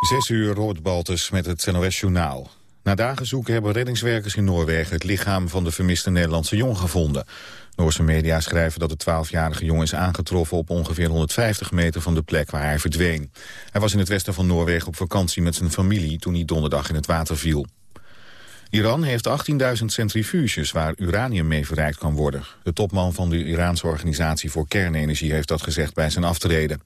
Zes uur, Robert Baltus met het NOS-journaal. Na dagen zoeken hebben reddingswerkers in Noorwegen... het lichaam van de vermiste Nederlandse jongen gevonden. Noorse media schrijven dat de 12-jarige jongen is aangetroffen... op ongeveer 150 meter van de plek waar hij verdween. Hij was in het westen van Noorwegen op vakantie met zijn familie... toen hij donderdag in het water viel. Iran heeft 18.000 centrifuges waar uranium mee verrijkt kan worden. De topman van de Iraanse organisatie voor kernenergie heeft dat gezegd bij zijn aftreden.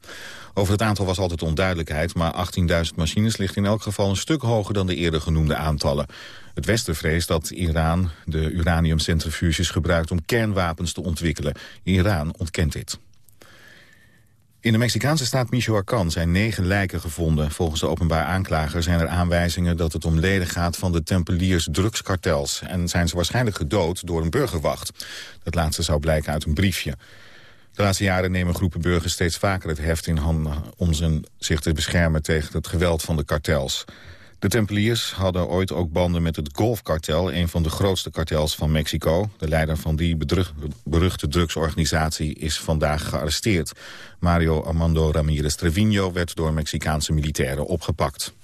Over het aantal was altijd onduidelijkheid, maar 18.000 machines ligt in elk geval een stuk hoger dan de eerder genoemde aantallen. Het Westen vreest dat Iran de uraniumcentrifuges gebruikt om kernwapens te ontwikkelen. Iran ontkent dit. In de Mexicaanse staat Michoacán zijn negen lijken gevonden. Volgens de openbaar aanklager zijn er aanwijzingen dat het om leden gaat van de Tempeliers drugskartels. En zijn ze waarschijnlijk gedood door een burgerwacht. Dat laatste zou blijken uit een briefje. De laatste jaren nemen groepen burgers steeds vaker het heft in handen om zich te beschermen tegen het geweld van de kartels. De Tempeliers hadden ooit ook banden met het Golfkartel... een van de grootste kartels van Mexico. De leider van die beruchte drugsorganisatie is vandaag gearresteerd. Mario Armando Ramirez Trevino werd door Mexicaanse militairen opgepakt.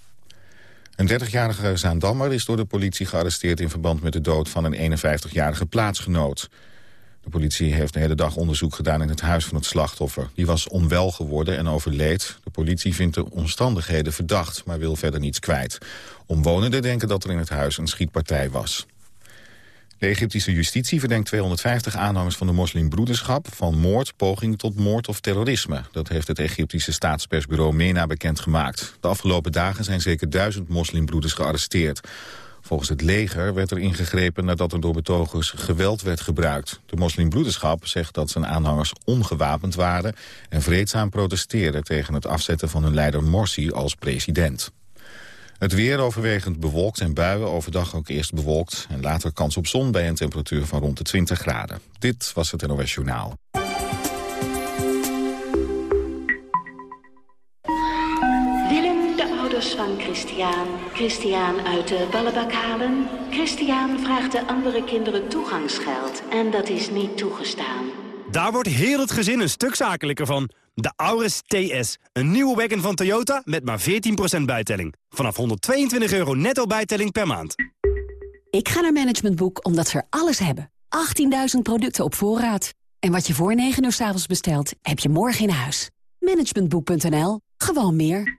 Een 30-jarige Zaandammer is door de politie gearresteerd... in verband met de dood van een 51-jarige plaatsgenoot. De politie heeft de hele dag onderzoek gedaan in het huis van het slachtoffer. Die was onwel geworden en overleed. De politie vindt de omstandigheden verdacht, maar wil verder niets kwijt. Omwonenden denken dat er in het huis een schietpartij was. De Egyptische justitie verdenkt 250 aanhangers van de moslimbroederschap... van moord, poging tot moord of terrorisme. Dat heeft het Egyptische staatspersbureau MENA bekendgemaakt. De afgelopen dagen zijn zeker duizend moslimbroeders gearresteerd. Volgens het leger werd er ingegrepen nadat er door betogers geweld werd gebruikt. De moslimbroederschap zegt dat zijn aanhangers ongewapend waren... en vreedzaam protesteerden tegen het afzetten van hun leider Morsi als president. Het weer overwegend bewolkt en buien, overdag ook eerst bewolkt... en later kans op zon bij een temperatuur van rond de 20 graden. Dit was het NOS Journaal. Van Christian. Christian uit de ballenbak halen. Christian vraagt de andere kinderen toegangsgeld. En dat is niet toegestaan. Daar wordt heel het gezin een stuk zakelijker van. De Auris TS. Een nieuwe wagon van Toyota met maar 14% bijtelling. Vanaf 122 euro netto bijtelling per maand. Ik ga naar Management Boek omdat ze er alles hebben. 18.000 producten op voorraad. En wat je voor 9 uur s avonds bestelt, heb je morgen in huis. Managementboek.nl. Gewoon meer.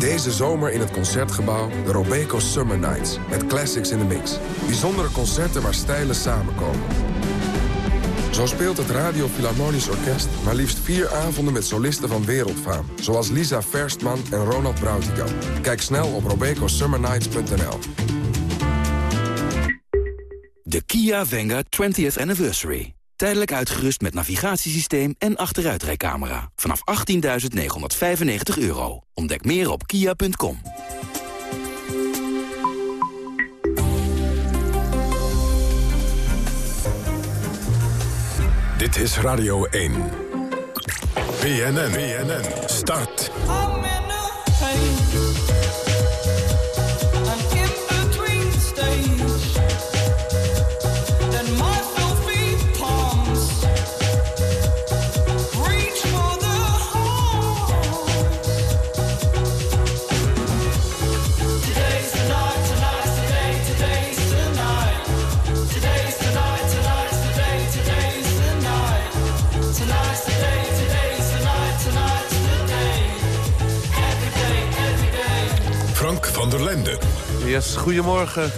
Deze zomer in het Concertgebouw de Robeco Summer Nights. Met classics in the mix. Bijzondere concerten waar stijlen samenkomen. Zo speelt het Radio Philharmonisch Orkest maar liefst vier avonden met solisten van wereldfaam. Zoals Lisa Verstman en Ronald Brautigam. Kijk snel op robecosummernights.nl De Kia Venga 20th Anniversary. Tijdelijk uitgerust met navigatiesysteem en achteruitrijcamera. Vanaf 18.995 euro. Ontdek meer op kia.com. Dit is Radio 1. BNN. BNN. Start. Yes, goedemorgen.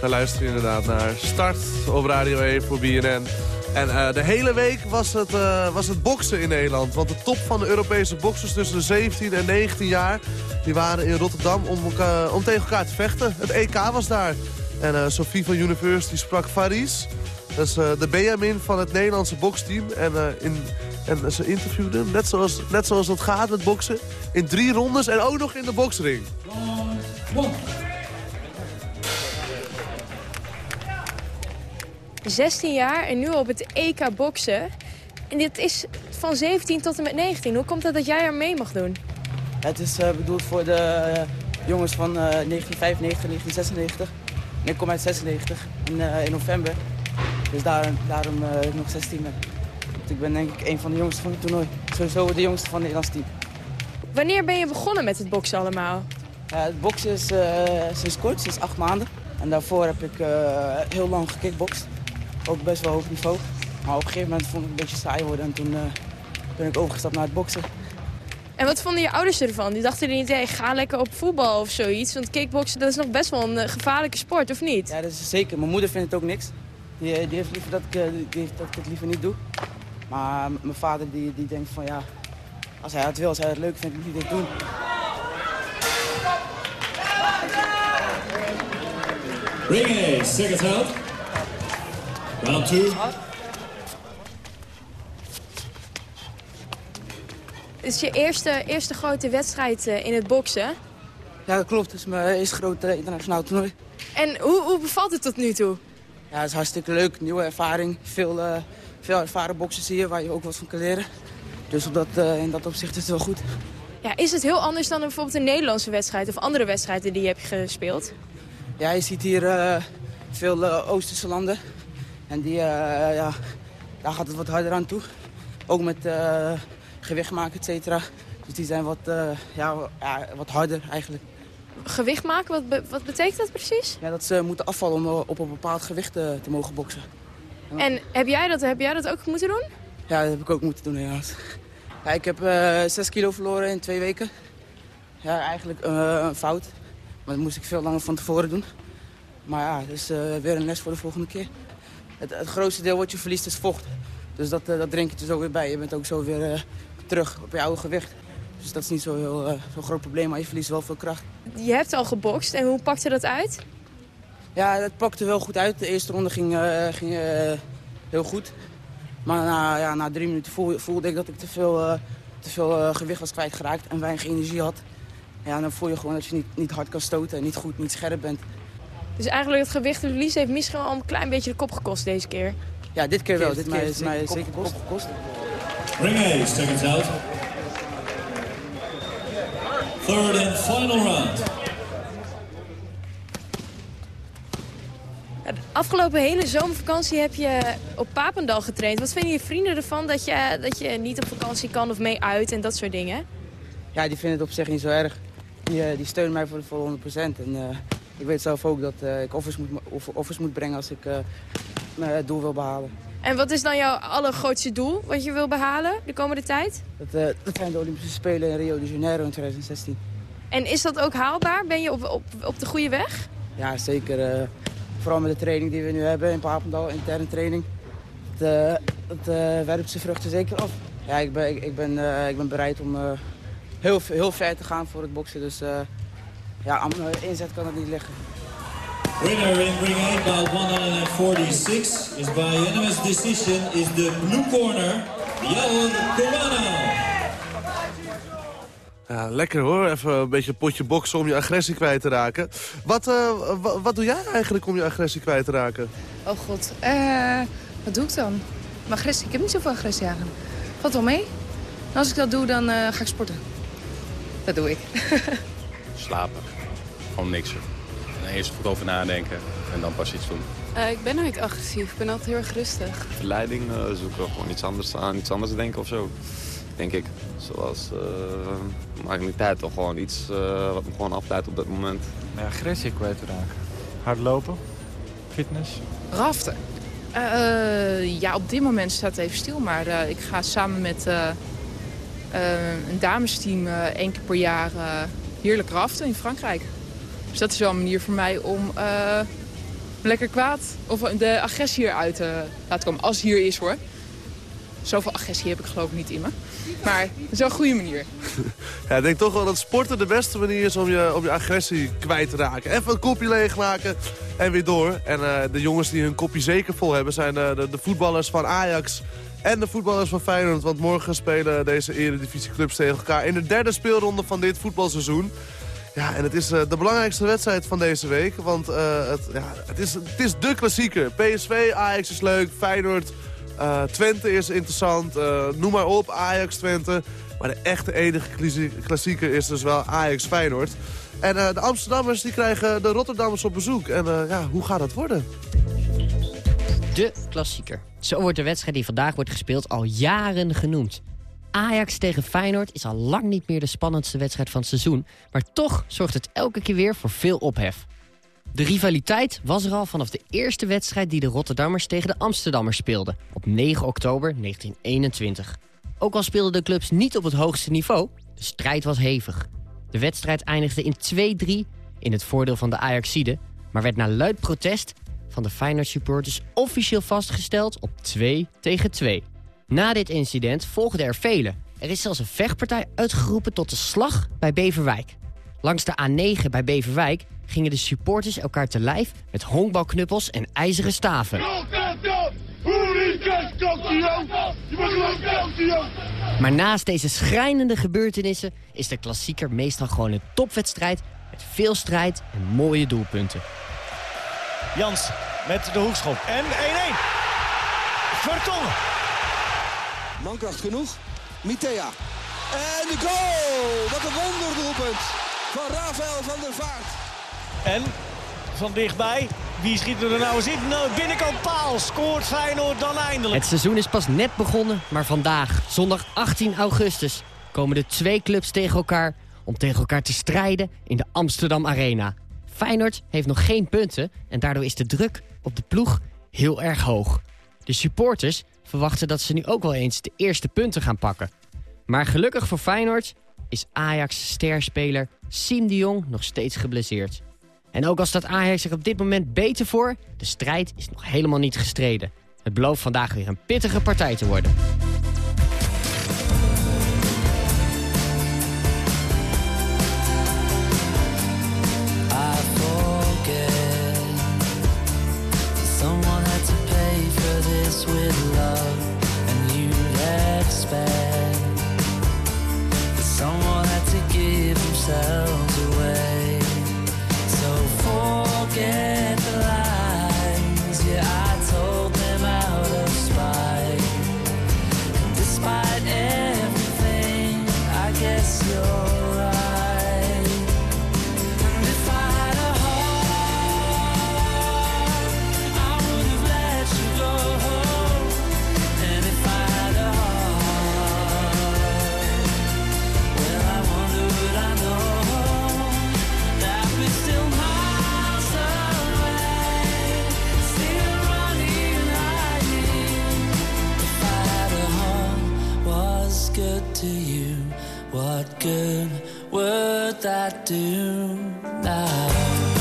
Dan luister je inderdaad naar Start op Radio 1 voor BNN. En uh, de hele week was het, uh, was het boksen in Nederland. Want de top van de Europese boksers tussen de 17 en 19 jaar... die waren in Rotterdam om, uh, om tegen elkaar te vechten. Het EK was daar. En Sophie van University sprak Faris. Dat is de Benjamin van het Nederlandse boksteam. En, in, en ze interviewde hem, net zoals, net zoals dat gaat met boksen... in drie rondes en ook nog in de boksring. 16 jaar en nu op het EK boksen. En dit is van 17 tot en met 19. Hoe komt het dat jij er mee mag doen? Het is uh, bedoeld voor de uh, jongens van uh, 1995, 1996. En ik kom uit 96 in, in november. Dus daar, daarom ik nog 16 ben. Want ik ben denk ik een van de jongsten van het toernooi. Sowieso de jongste van het Nederlands team. Wanneer ben je begonnen met het boksen allemaal? het boksen is sinds kort, sinds acht maanden. En daarvoor heb ik heel lang gekickbokst. Ook best wel hoog niveau. Maar op een gegeven moment vond ik het een beetje saai worden en toen ben ik overgestapt naar het boksen. En wat vonden je ouders ervan? Die dachten er niet, hey, ga lekker op voetbal of zoiets. Want kickboksen dat is nog best wel een uh, gevaarlijke sport, of niet? Ja, dat is zeker. Mijn moeder vindt het ook niks. Die, die heeft liever dat ik, die heeft dat ik het liever niet doe. Maar mijn vader die, die denkt van ja, als hij het wil, als hij het leuk vindt, moet hij dit doen. Ring A, second out. Round two. Het is je eerste, eerste grote wedstrijd in het boksen. Ja, dat klopt. Het is mijn eerste grote internationaal toernooi. En hoe, hoe bevalt het tot nu toe? Ja, het is hartstikke leuk. Nieuwe ervaring. Veel, uh, veel ervaren boxers hier waar je ook wat van kan leren. Dus op dat, uh, in dat opzicht is het wel goed. Ja, is het heel anders dan bijvoorbeeld een Nederlandse wedstrijd of andere wedstrijden die je hebt gespeeld? Ja, je ziet hier uh, veel Oosterse landen. En die, ja, daar gaat het wat harder aan toe. Ook met gewicht maken, et cetera. Dus die zijn wat, uh, ja, ja, wat harder eigenlijk. Gewicht maken, wat, be wat betekent dat precies? Ja, dat ze moeten afvallen om uh, op een bepaald gewicht uh, te mogen boksen. Ja. En heb jij, dat, heb jij dat ook moeten doen? Ja, dat heb ik ook moeten doen helaas. Ja, ik heb 6 kilo verloren in twee weken. Ja, eigenlijk een fout. Maar dat moest ik veel langer van tevoren doen. Maar ja, dus weer een les voor de volgende keer. Het, het grootste deel wat je verliest is vocht. Dus dat, dat drink je er zo weer bij. Je bent ook zo weer terug op je oude gewicht. Dus dat is niet zo'n heel uh, zo groot probleem, maar je verliest wel veel kracht. Je hebt al gebokst en hoe pakte dat uit? Ja, het pakte wel goed uit. De eerste ronde ging, uh, ging uh, heel goed. Maar na, ja, na drie minuten voelde, voelde ik dat ik te veel, te veel gewicht was kwijtgeraakt en weinig energie had. Ja, dan voel je gewoon dat je niet, niet hard kan stoten en niet goed, niet scherp bent. Dus eigenlijk het gewichtverlies heeft misschien al een klein beetje de kop gekost deze keer? Ja, dit keer wel. Dit keer heeft mij zeker de kop gekost. Ring A, seconds out. Third and final round. De afgelopen hele zomervakantie heb je op Papendal getraind. Wat vinden je vrienden ervan dat je, dat je niet op vakantie kan of mee uit en dat soort dingen? Ja, die vinden het op zich niet zo erg. Die, die steunen mij voor de volle 100%. En uh, ik weet zelf ook dat uh, ik offers moet, offers moet brengen als ik uh, mijn doel wil behalen. En wat is dan jouw allergrootste doel wat je wil behalen de komende tijd? Dat, dat zijn de Olympische Spelen in Rio de Janeiro in 2016. En is dat ook haalbaar? Ben je op, op, op de goede weg? Ja, zeker. Uh, vooral met de training die we nu hebben in Papendal, interne training. Dat, uh, dat werpt zijn vruchten zeker af. Ja, ik ben, ik, ik ben, ik ben bereid om heel, heel ver te gaan voor het boksen. Dus ja, aan mijn inzet kan het niet liggen. Winner in ring 8 bout 146 is by unanimous decision is the blue corner, Yaor Corano. Ja, lekker hoor. Even een beetje potje boksen om je agressie kwijt te raken. Wat, uh, wat doe jij eigenlijk om je agressie kwijt te raken? Oh god, uh, wat doe ik dan? Mijn agressie, ik heb niet zoveel agressie aan. Valt wel mee. En als ik dat doe, dan uh, ga ik sporten. Dat doe ik. Slapen. Gewoon niks eerst goed over nadenken en dan pas iets doen. Uh, ik ben nooit agressief. Ik ben altijd heel erg rustig. Verleiding uh, zoeken. Gewoon iets anders aan, iets anders denken of zo. Denk ik. Zoals uh, uit. Toch gewoon iets wat me gewoon afleidt op dat moment. Ja, agressie kwijt te raken. Hardlopen. Fitness. Raften. ja, op dit moment staat het even stil. Maar ik ga samen met een damesteam één keer per jaar heerlijk raften in Frankrijk. Dus dat is wel een manier voor mij om uh, lekker kwaad of de agressie eruit te laten komen. Als hier is hoor. Zoveel agressie heb ik geloof ik niet in me. Maar het is wel een goede manier. Ja, ik denk toch wel dat sporten de beste manier is om je, om je agressie kwijt te raken. Even een kopje leegmaken en weer door. En uh, de jongens die hun kopje zeker vol hebben zijn de, de voetballers van Ajax en de voetballers van Feyenoord. Want morgen spelen deze eredivisieclubs tegen elkaar in de derde speelronde van dit voetbalseizoen. Ja, en het is uh, de belangrijkste wedstrijd van deze week. Want uh, het, ja, het, is, het is de klassieker. PSV, Ajax is leuk, Feyenoord, uh, Twente is interessant. noem maar op, Ajax, Twente. Maar de echte enige klassieker is dus wel Ajax-Feyenoord. En de Amsterdammers die krijgen de Rotterdammers op bezoek. En ja, hoe gaat dat worden? De klassieker. Zo wordt de wedstrijd die vandaag wordt gespeeld al jaren genoemd. Ajax tegen Feyenoord is al lang niet meer de spannendste wedstrijd van het seizoen... maar toch zorgt het elke keer weer voor veel ophef. De rivaliteit was er al vanaf de eerste wedstrijd die de Rotterdammers tegen de Amsterdammers speelden... op 9 oktober 1921. Ook al speelden de clubs niet op het hoogste niveau, de strijd was hevig. De wedstrijd eindigde in 2-3 in het voordeel van de Ajaxide... maar werd na luid protest van de Feyenoord supporters officieel vastgesteld op 2 tegen 2... Na dit incident volgden er vele. Er is zelfs een vechtpartij uitgeroepen tot de slag bij Beverwijk. Langs de A9 bij Beverwijk gingen de supporters elkaar te lijf met honkbalknuppels en ijzeren staven. Maar naast deze schrijnende gebeurtenissen is de klassieker meestal gewoon een topwedstrijd met veel strijd en mooie doelpunten. Jans met de hoekschop en 1-1. Vertongen. Mankracht genoeg. Mitea. En de goal! Wat een wonderdoelpunt van Rafael van der Vaart. En van dichtbij, wie schiet er nou eens in? Nou, binnenkant paal, scoort Feyenoord dan eindelijk. Het seizoen is pas net begonnen, maar vandaag, zondag 18 augustus... komen de twee clubs tegen elkaar om tegen elkaar te strijden in de Amsterdam Arena. Feyenoord heeft nog geen punten en daardoor is de druk op de ploeg heel erg hoog. De supporters verwachten dat ze nu ook wel eens de eerste punten gaan pakken. Maar gelukkig voor Feyenoord is Ajax-sterspeler Siem de Jong nog steeds geblesseerd. En ook al staat Ajax zich op dit moment beter voor, de strijd is nog helemaal niet gestreden. Het belooft vandaag weer een pittige partij te worden. ourselves away. So forget. you, what good would that do now?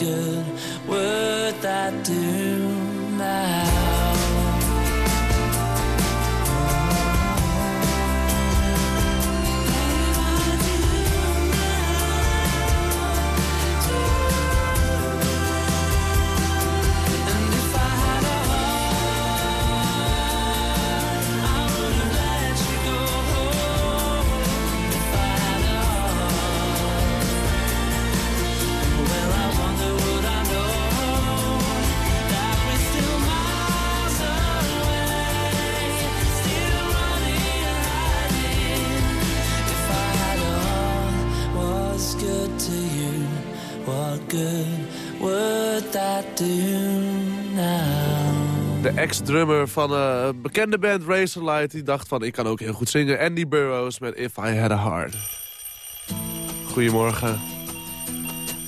good. That do now? De ex-drummer van een uh, bekende band Razorlight... die dacht van, ik kan ook heel goed zingen. Andy Burroughs met If I Had A Heart. Goedemorgen.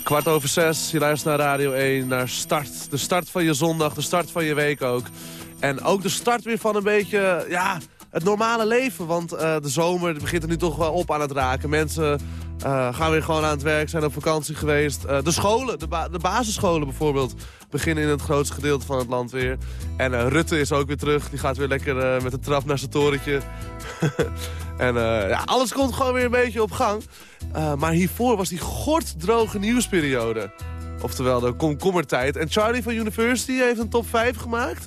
Kwart over zes, je luistert naar Radio 1, naar Start. De start van je zondag, de start van je week ook. En ook de start weer van een beetje, ja, het normale leven. Want uh, de zomer begint er nu toch wel op aan het raken. Mensen uh, gaan weer gewoon aan het werk, zijn op vakantie geweest. Uh, de scholen, de, de, basisscholen bijvoorbeeld, beginnen in het grootste gedeelte van het land weer. En Rutte is ook weer terug. Die gaat weer lekker met de trap naar zijn torentje. en ja, alles komt gewoon weer een beetje op gang. maar hiervoor was die gorddroge nieuwsperiode. Oftewel de komkommertijd. En Charlie van University heeft een top 5 gemaakt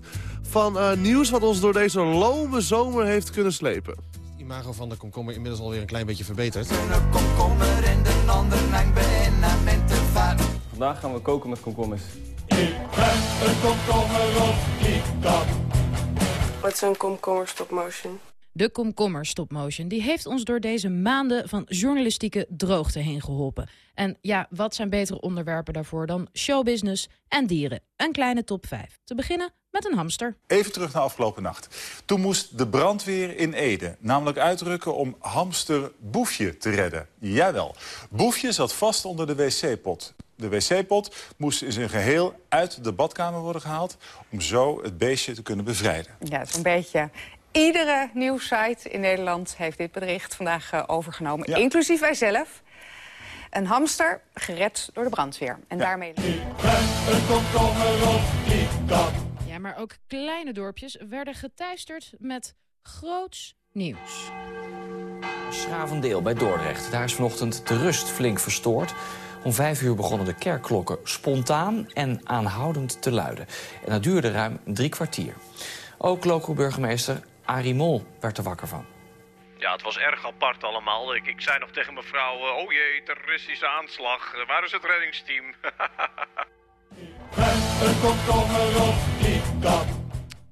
van nieuws wat ons door deze lome zomer heeft kunnen slepen. Imago van de komkommer inmiddels alweer een klein beetje verbeterd. Vandaag gaan we koken met komkommers. Ik ben een komkommer op TikTok. Wat is een komkommer stop motion? De komkommer stop motion die heeft ons door deze maanden van journalistieke droogte heen geholpen. En ja, wat zijn betere onderwerpen daarvoor dan showbusiness en dieren? Een kleine top 5. Te beginnen met een hamster. Even terug naar afgelopen nacht. Toen moest de brandweer in Ede namelijk uitrukken om hamster Boefje te redden. Jawel, Boefje zat vast onder de wc-pot. De wc-pot moest in zijn geheel uit de badkamer worden gehaald... om zo het beestje te kunnen bevrijden. Ja, zo'n beetje. Iedere nieuwssite in Nederland heeft dit bericht vandaag uh, overgenomen. Ja. Inclusief wij zelf. Een hamster gered door de brandweer. En ja. daarmee... Een komkommer op TikTok. Ja, maar ook kleine dorpjes werden geteisterd met groots nieuws. Schravendeel bij Dordrecht. Daar is vanochtend de rust flink verstoord. Om vijf uur begonnen de kerkklokken spontaan en aanhoudend te luiden. En dat duurde ruim drie kwartier. Ook local burgemeester Arie Mol werd er wakker van. Ja, het was erg apart allemaal. Ik, ik zei nog tegen mevrouw, uh, oh jee, terroristische aanslag. Uh, waar is het reddingsteam? een komkommer op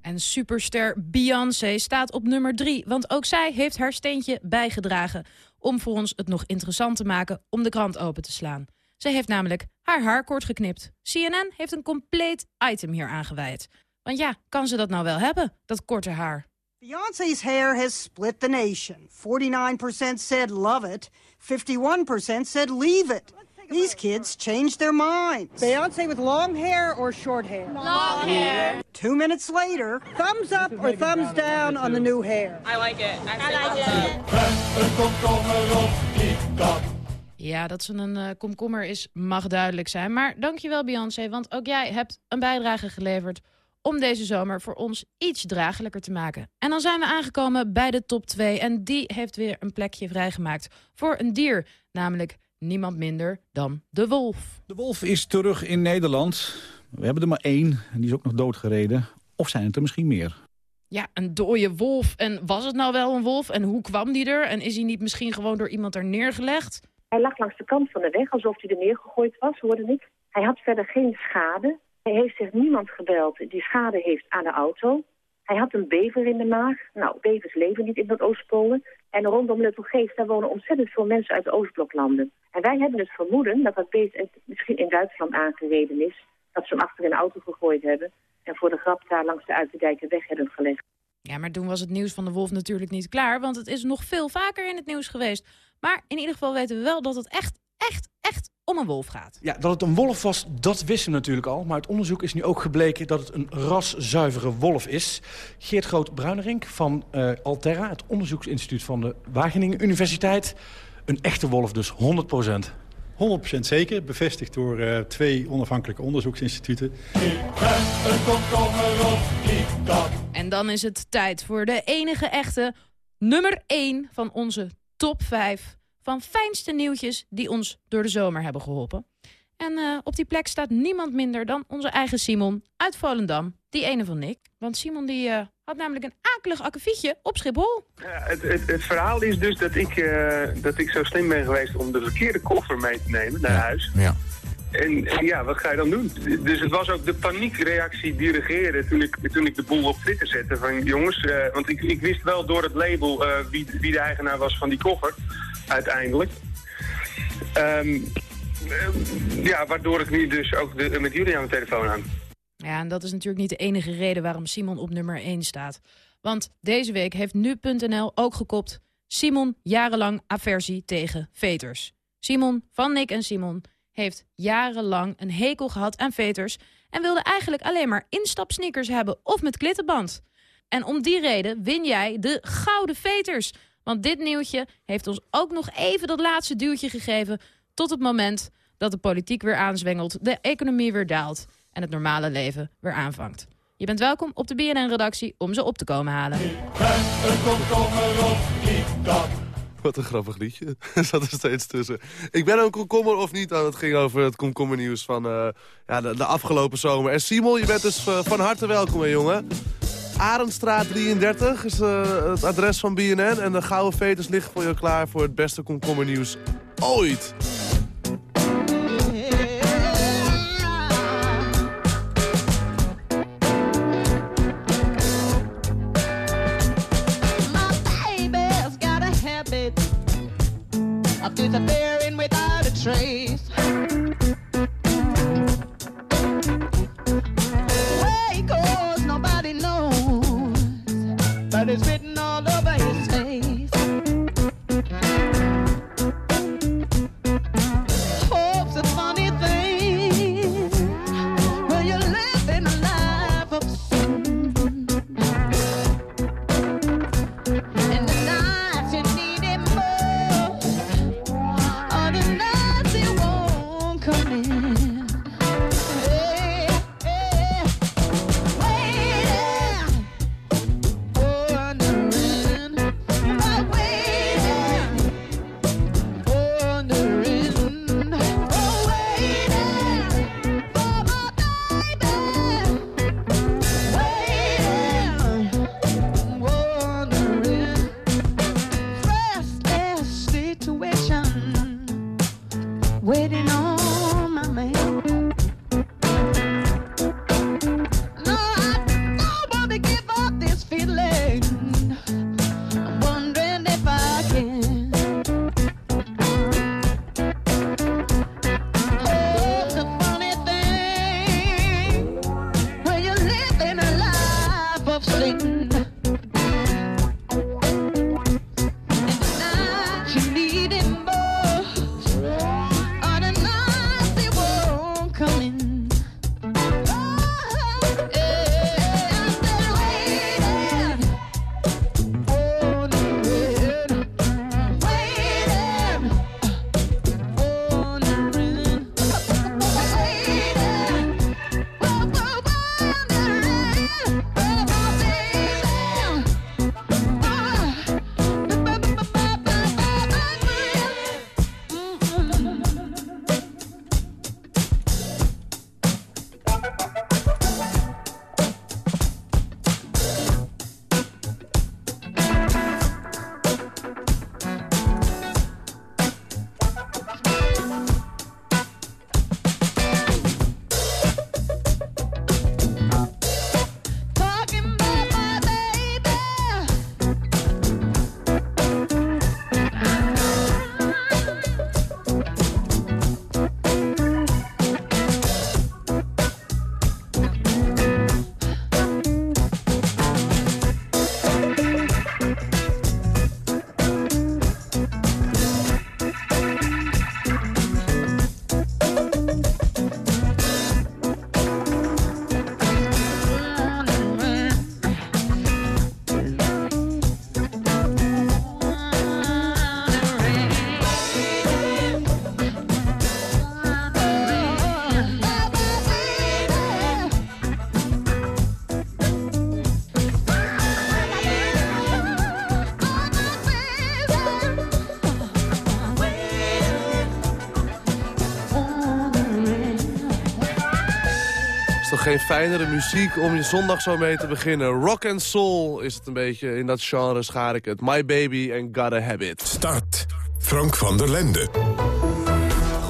En superster Beyoncé staat op nummer 3, want ook zij heeft haar steentje bijgedragen... om voor ons het nog interessant te maken om de krant open te slaan. Ze heeft namelijk haar haar kort geknipt. CNN heeft een compleet item hier aangeweid. Want ja, kan ze dat nou wel hebben, dat korte haar? Beyonce's hair has split the nation. 49% said love it, 51% said leave it. These kids changed their minds. Beyonce with long hair or short hair? Long hair. Two minutes later, thumbs up or thumbs down on the new hair? I like it. I, I like it. Een komkommer op TikTok. Ja, dat ze een uh, komkommer is, mag duidelijk zijn. Maar dankjewel Beyoncé, want ook jij hebt een bijdrage geleverd om deze zomer voor ons iets draaglijker te maken. En dan zijn we aangekomen bij de top 2 en die heeft weer een plekje vrijgemaakt voor een dier, namelijk niemand minder dan de wolf. De wolf is terug in Nederland. We hebben er maar één en die is ook nog doodgereden. Of zijn het er misschien meer? Ja, een dode wolf. En was het nou wel een wolf? En hoe kwam die er? En is hij niet misschien gewoon door iemand er neergelegd? Hij lag langs de kant van de weg, alsof hij er neergegooid was, hoorde ik. Hij had verder geen schade. Hij heeft zich niemand gebeld die schade heeft aan de auto. Hij had een bever in de maag. Nou, bevers leven niet in dat Oostpolen. En rondom Luttelgeest, daar wonen ontzettend veel mensen uit de Oostbloklanden. En wij hebben het vermoeden dat dat beest misschien in Duitsland aangereden is. Dat ze hem achter de auto gegooid hebben. En voor de grap daar langs de Uiterdijken weg hebben gelegd. Ja, maar toen was het nieuws van de wolf natuurlijk niet klaar. Want het is nog veel vaker in het nieuws geweest. Maar in ieder geval weten we wel dat het echt, echt, echt om een wolf gaat. Ja, dat het een wolf was, dat wisten we natuurlijk al. Maar het onderzoek is nu ook gebleken dat het een raszuivere wolf is. Geert Groot-Bruinerink van uh, Alterra, het onderzoeksinstituut van de Wageningen Universiteit. Een echte wolf dus, 100 procent. 100% zeker, bevestigd door uh, twee onafhankelijke onderzoeksinstituten. En dan is het tijd voor de enige echte nummer 1 van onze top 5 van fijnste nieuwtjes die ons door de zomer hebben geholpen. En uh, op die plek staat niemand minder dan onze eigen Simon uit Volendam. Die ene van Nick. Want Simon die, uh, had namelijk een akelig akkefietje op Schiphol. Ja, het, het, het, verhaal is dus dat ik, uh, dat ik zo slim ben geweest om de verkeerde koffer mee te nemen naar huis. Ja. En ja, wat ga je dan doen? Dus het was ook de paniekreactie die regeerde toen ik, toen ik de boel op Twitter zette. Van jongens, uh, want ik, ik wist wel door het label wie, wie de eigenaar was van die koffer, uiteindelijk. Um, eh, ja, waardoor ik nu dus ook de, met jullie aan de telefoon aan. Ja, en dat is natuurlijk niet de enige reden waarom Simon op nummer 1 staat. Want deze week heeft nu.nl ook gekopt... Simon jarenlang aversie tegen veters. Simon van Nick en Simon heeft jarenlang een hekel gehad aan veters... en wilde eigenlijk alleen maar instapsneakers hebben of met klittenband. En om die reden win jij de gouden veters. Want dit nieuwtje heeft ons ook nog even dat laatste duwtje gegeven... tot het moment dat de politiek weer aanzwengelt, de economie weer daalt... en het normale leven weer aanvangt. Je bent welkom op de BNN-redactie om ze op te komen halen. Dat Wat een grappig liedje. zat er steeds tussen. Ik ben een komkommer of niet aan het ging over het komkommernieuws van uh, ja, de, afgelopen zomer. En Simon, je bent dus uh, van harte welkom, hè, jongen. Arendstraat 33 is uh, het adres van BNN. En de gouden veters liggen voor je klaar voor het beste komkommernieuws ooit. Geen fijnere muziek om je zondag zo mee te beginnen. Rock and soul is het een beetje. In dat genre schaar ik het. My Baby and Gotta Have It. Start. Frank van der Lende.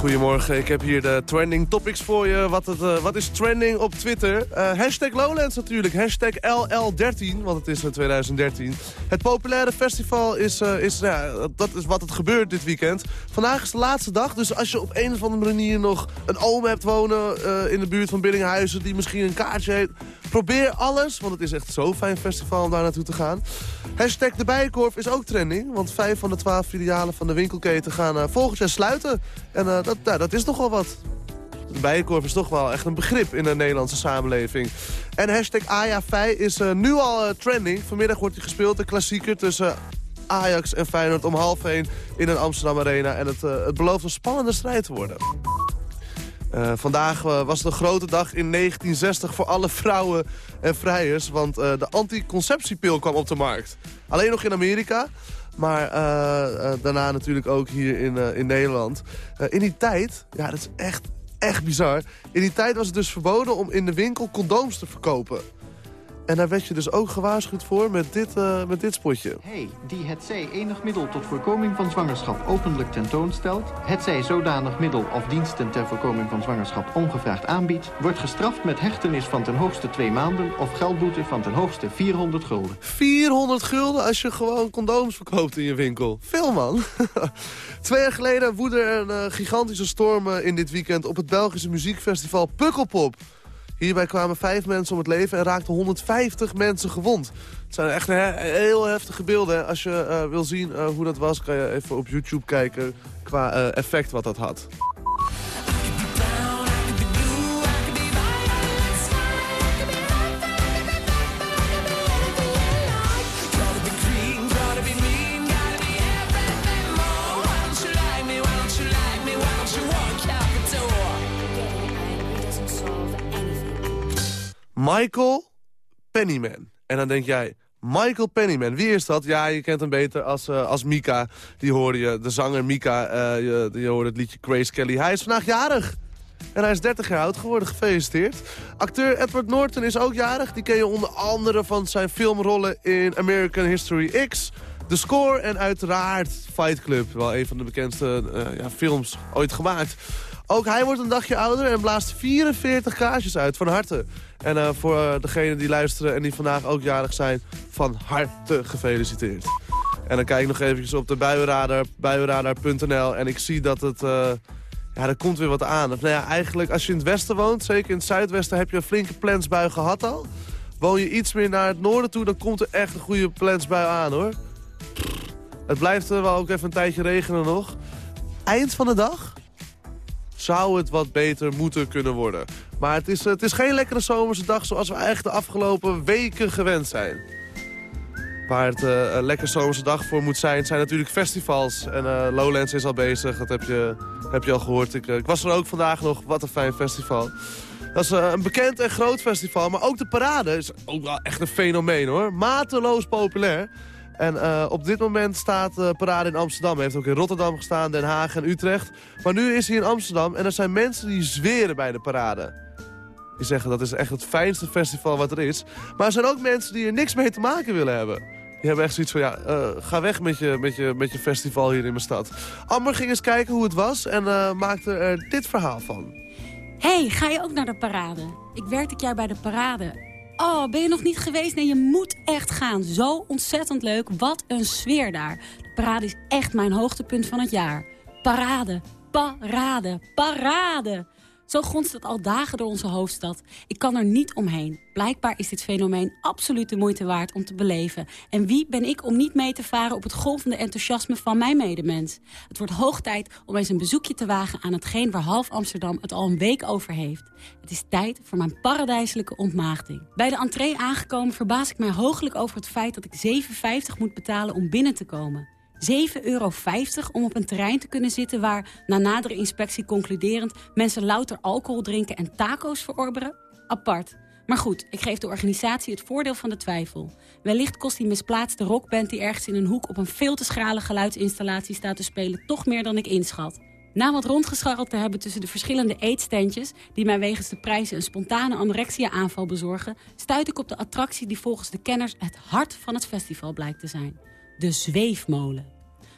Goedemorgen, ik heb hier de trending topics voor je. Wat, het, uh, wat is trending op Twitter? Uh, hashtag Lowlands natuurlijk, hashtag LL13, want het is uh, 2013. Het populaire festival is, is ja, dat is wat het gebeurt dit weekend. Vandaag is de laatste dag, dus als je op een of andere manier nog een oom hebt wonen... in de buurt van Biddinghuizen die misschien een kaartje heeft... probeer alles, want het is echt zo'n fijn festival om daar naartoe te gaan. Hashtag de Bijenkorf is ook trending, want vijf van de twaalf filialen van de winkelketen gaan volgend jaar sluiten... En dat, nou, dat is toch wel wat. De bijenkorf is toch wel echt een begrip in de Nederlandse samenleving. En hashtag AJAVij is uh, nu al uh, trending. Vanmiddag wordt hij gespeeld, de klassieker tussen Ajax en Feyenoord om half 1 in een Amsterdam Arena. En het, het belooft een spannende strijd te worden. vandaag was het een grote dag in 1960 voor alle vrouwen en vrijers. Want de anticonceptiepil kwam op de markt. Alleen nog in Amerika. Maar uh, uh, daarna natuurlijk ook hier in, uh, in Nederland. in die tijd, ja, dat is echt, echt bizar. In die tijd was het dus verboden om in de winkel condooms te verkopen. En daar werd je dus ook gewaarschuwd voor met dit, uh, met dit spotje. Hij die het zij enig middel tot voorkoming van zwangerschap openlijk tentoonstelt... het zij zodanig middel of diensten ter voorkoming van zwangerschap ongevraagd aanbiedt... wordt gestraft met hechtenis van ten hoogste twee maanden... of geldboete van ten hoogste 400 gulden. 400 gulden als je gewoon condooms verkoopt in je winkel. Veel man. Twee jaar geleden woedde er een uh, gigantische storm uh, in dit weekend... op het Belgische muziekfestival Pukkelpop... Hierbij kwamen vijf mensen om het leven en raakten 150 mensen gewond. Het zijn echt he heel heftige beelden. Als je uh, wil zien uh, hoe dat was, kan je even op YouTube kijken qua uh, effect wat dat had. Michael Pennyman. En dan denk jij, Michael Pennyman, wie is dat? Ja, je kent hem beter als, uh, als Mika. Die hoorde je, de zanger Mika, uh, je, je hoorde het liedje Grace Kelly. Hij is vandaag jarig. En hij is 30 jaar oud geworden, gefeliciteerd. Acteur Edward Norton is ook jarig. Die ken je onder andere van zijn filmrollen in American History X... The Score en uiteraard Fight Club. Wel een van de bekendste uh, ja, films ooit gemaakt. Ook hij wordt een dagje ouder en blaast 44 kaarsjes uit. Van harte. En uh, voor uh, degenen die luisteren en die vandaag ook jarig zijn... van harte gefeliciteerd. En dan kijk ik nog eventjes op de buienradar, buienradar.nl... en ik zie dat het... Uh, ja, er komt weer wat aan. Of, nou ja, eigenlijk als je in het westen woont, zeker in het zuidwesten... heb je een flinke plensbui gehad al. Woon je iets meer naar het noorden toe, dan komt er echt een goede plensbui aan, hoor. Het blijft er wel ook even een tijdje regenen nog. Eind van de dag zou het wat beter moeten kunnen worden. Maar het is, het is geen lekkere zomerse dag zoals we eigenlijk de afgelopen weken gewend zijn. Waar het uh, een lekker zomerse dag voor moet zijn, zijn natuurlijk festivals. En uh, Lowlands is al bezig, dat heb je, heb je al gehoord. Ik, ik was er ook vandaag nog, wat een fijn festival. Dat is een bekend en groot festival, maar ook de parade is ook wel echt een fenomeen hoor. Mateloos populair. En uh, op dit moment staat de parade in Amsterdam. Hij heeft ook in Rotterdam gestaan, Den Haag en Utrecht. Maar nu is hij in Amsterdam en er zijn mensen die zweren bij de parade. Die zeggen dat is echt het fijnste festival wat er is. Maar er zijn ook mensen die er niks mee te maken willen hebben. Die hebben echt zoiets van, ja, uh, ga weg met je, met, je, met je festival hier in mijn stad. Amber ging eens kijken hoe het was en uh, maakte er dit verhaal van. hey, ga je ook naar de parade? Ik werk dit jaar bij de parade. Oh, ben je nog niet geweest? Nee, je moet echt gaan. Zo ontzettend leuk. Wat een sfeer daar. De parade is echt mijn hoogtepunt van het jaar. Parade, parade, parade. Zo gonst het al dagen door onze hoofdstad. Ik kan er niet omheen. Blijkbaar is dit fenomeen absoluut de moeite waard om te beleven. En wie ben ik om niet mee te varen op het golvende enthousiasme van mijn medemens? Het wordt hoog tijd om eens een bezoekje te wagen aan hetgeen waar half Amsterdam het al een week over heeft. Het is tijd voor mijn paradijselijke ontmaagding. Bij de entree aangekomen verbaas ik mij hooglijk over het feit dat ik 7,50 moet betalen om binnen te komen. 7,50 euro om op een terrein te kunnen zitten... waar, na nadere inspectie concluderend... mensen louter alcohol drinken en taco's verorberen? Apart. Maar goed, ik geef de organisatie het voordeel van de twijfel. Wellicht kost die misplaatste rockband die ergens in een hoek... op een veel te schrale geluidsinstallatie staat te spelen... toch meer dan ik inschat. Na wat rondgescharreld te hebben tussen de verschillende eetstandjes... die mij wegens de prijzen een spontane anorexia-aanval bezorgen... stuit ik op de attractie die volgens de kenners het hart van het festival blijkt te zijn. De zweefmolen.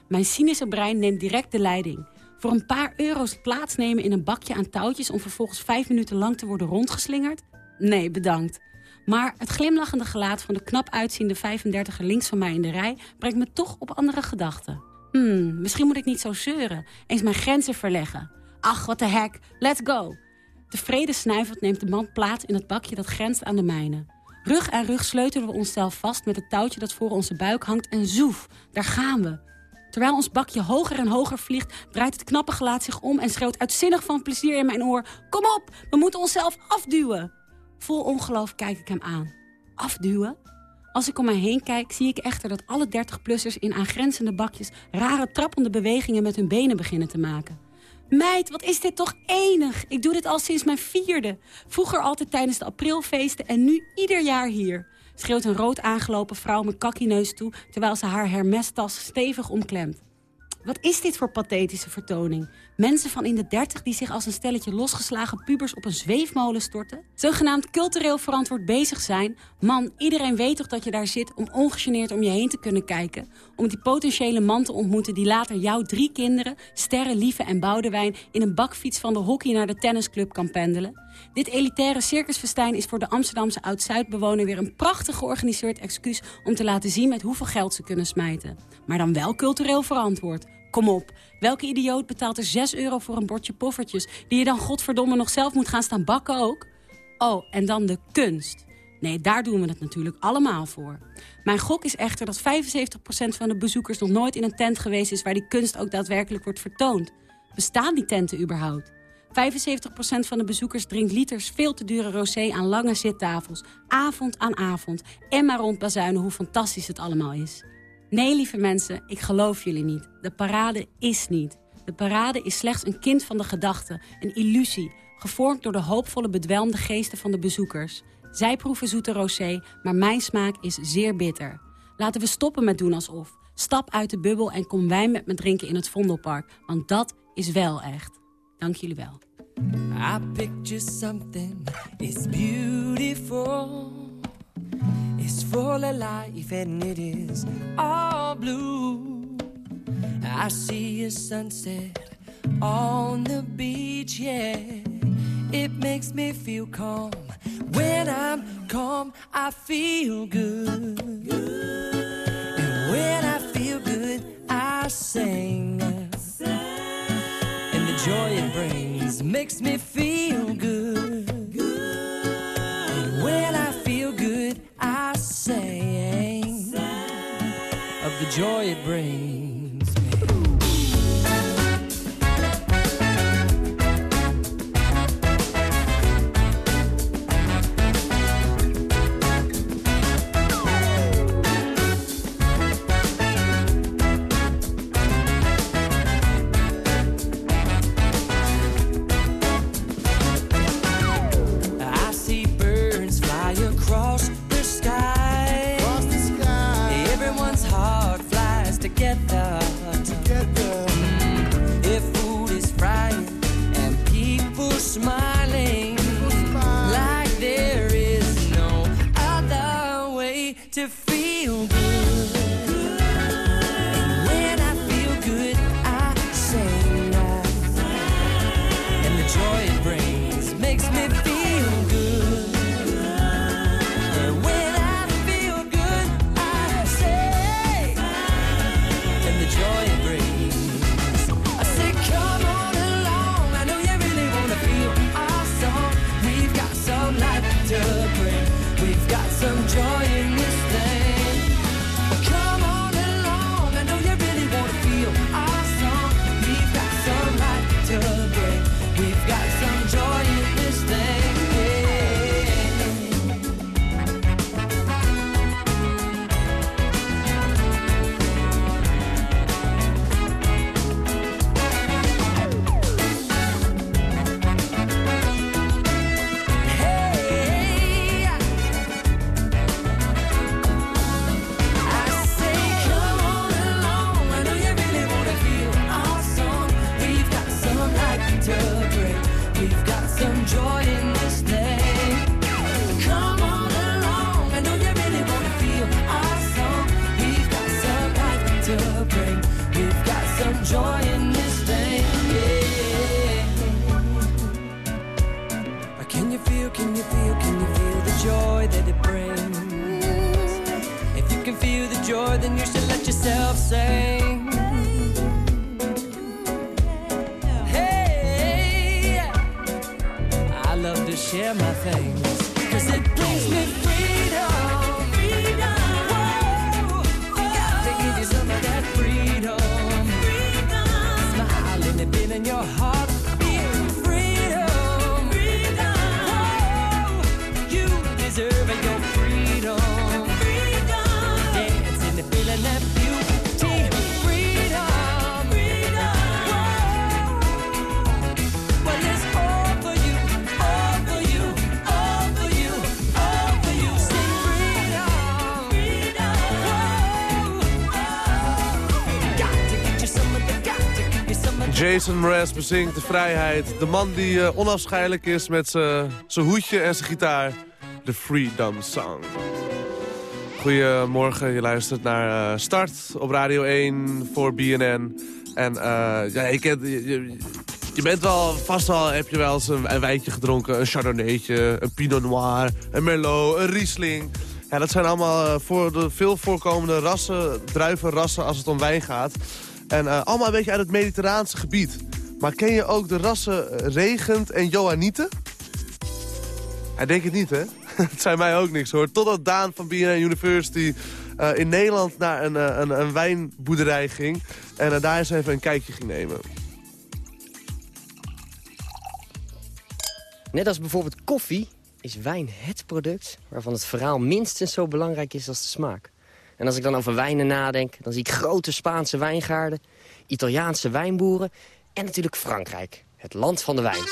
Mijn cynische brein neemt direct de leiding. Voor een paar euro's plaatsnemen in een bakje aan touwtjes... om vervolgens vijf minuten lang te worden rondgeslingerd? Nee, bedankt. Maar het glimlachende gelaat van de knap uitziende 35er links van mij in de rij... brengt me toch op andere gedachten. Hmm, misschien moet ik niet zo zeuren. Eens mijn grenzen verleggen. Ach, wat de hek. Let's go. Tevreden snuivend neemt de man plaats in het bakje dat grenst aan de mijne. Rug aan rug sleutelen we onszelf vast met het touwtje dat voor onze buik hangt... en zoef, daar gaan we. Terwijl ons bakje hoger en hoger vliegt... draait het knappe gelaat zich om en schreeuwt uitzinnig van plezier in mijn oor... Kom op, we moeten onszelf afduwen. Vol ongeloof kijk ik hem aan. Afduwen? Als ik om mij heen kijk, zie ik echter dat alle 30-plussers in aangrenzende bakjes... rare trappende bewegingen met hun benen beginnen te maken. Meid, wat is dit toch enig? Ik doe dit al sinds mijn vierde. Vroeger altijd tijdens de aprilfeesten en nu ieder jaar hier. Schreeuwt een rood aangelopen vrouw mijn kakkineus toe... terwijl ze haar Hermes-tas stevig omklemt. Wat is dit voor pathetische vertoning? Mensen van in de dertig die zich als een stelletje losgeslagen pubers op een zweefmolen storten? Zogenaamd cultureel verantwoord bezig zijn? Man, iedereen weet toch dat je daar zit om ongegeneerd om je heen te kunnen kijken? Om die potentiële man te ontmoeten die later jouw drie kinderen... Sterren, Lieve en Boudewijn in een bakfiets van de hockey naar de tennisclub kan pendelen? Dit elitaire circusfestijn is voor de Amsterdamse Oud-Zuid-bewoner... weer een prachtig georganiseerd excuus om te laten zien met hoeveel geld ze kunnen smijten. Maar dan wel cultureel verantwoord. Kom op, welke idioot betaalt er 6 euro voor een bordje poffertjes... die je dan godverdomme nog zelf moet gaan staan bakken ook? Oh, en dan de kunst. Nee, daar doen we het natuurlijk allemaal voor. Mijn gok is echter dat 75% van de bezoekers nog nooit in een tent geweest is... waar die kunst ook daadwerkelijk wordt vertoond. Bestaan die tenten überhaupt? 75% van de bezoekers drinkt liters veel te dure rosé aan lange zittafels. Avond aan avond. En maar rondbazuinen hoe fantastisch het allemaal is. Nee, lieve mensen, ik geloof jullie niet. De parade is niet. De parade is slechts een kind van de gedachte, een illusie... gevormd door de hoopvolle bedwelmde geesten van de bezoekers. Zij proeven zoete rosé, maar mijn smaak is zeer bitter. Laten we stoppen met doen alsof. Stap uit de bubbel en kom wijn met me drinken in het Vondelpark. Want dat is wel echt. Dank jullie wel. I picture something, it's beautiful. It's full of life and it is all blue. I see a sunset on the beach, yeah. It makes me feel calm. When I'm calm, I feel good. And when I feel good, I sing. Joy it brings makes me feel good. And when I feel good, I sing of the joy it brings. Jason Mraz bezingt de vrijheid. De man die eh, onafscheidelijk is met zijn hoedje en zijn gitaar. De Freedom Song. Goedemorgen, je luistert naar eh, Start op Radio 1 voor BNN. En eh, ja, je, bent wel, vast wel, heb je wel eens een, een wijntje gedronken. Een chardonnaytje, een pinot noir, een merlot, een riesling. Ja, dat zijn allemaal voor de veel voorkomende rassen, druivenrassen als het om wijn gaat. En eh, allemaal een beetje uit het mediterraanse gebied. Maar ken je ook de rassen eh, Regent en Johannite? Hij denkt het niet, hè? Het zijn mij ook niks, hoor. Totdat Daan van BNN University eh, in Nederland naar een, een, een wijnboerderij ging. En daar eens even een kijkje ging nemen. Net als bijvoorbeeld koffie is wijn het product waarvan het verhaal minstens zo belangrijk is als de smaak. En als ik dan over wijnen nadenk, dan zie ik grote Spaanse wijngaarden, Italiaanse wijnboeren en natuurlijk Frankrijk, het land van de wijn.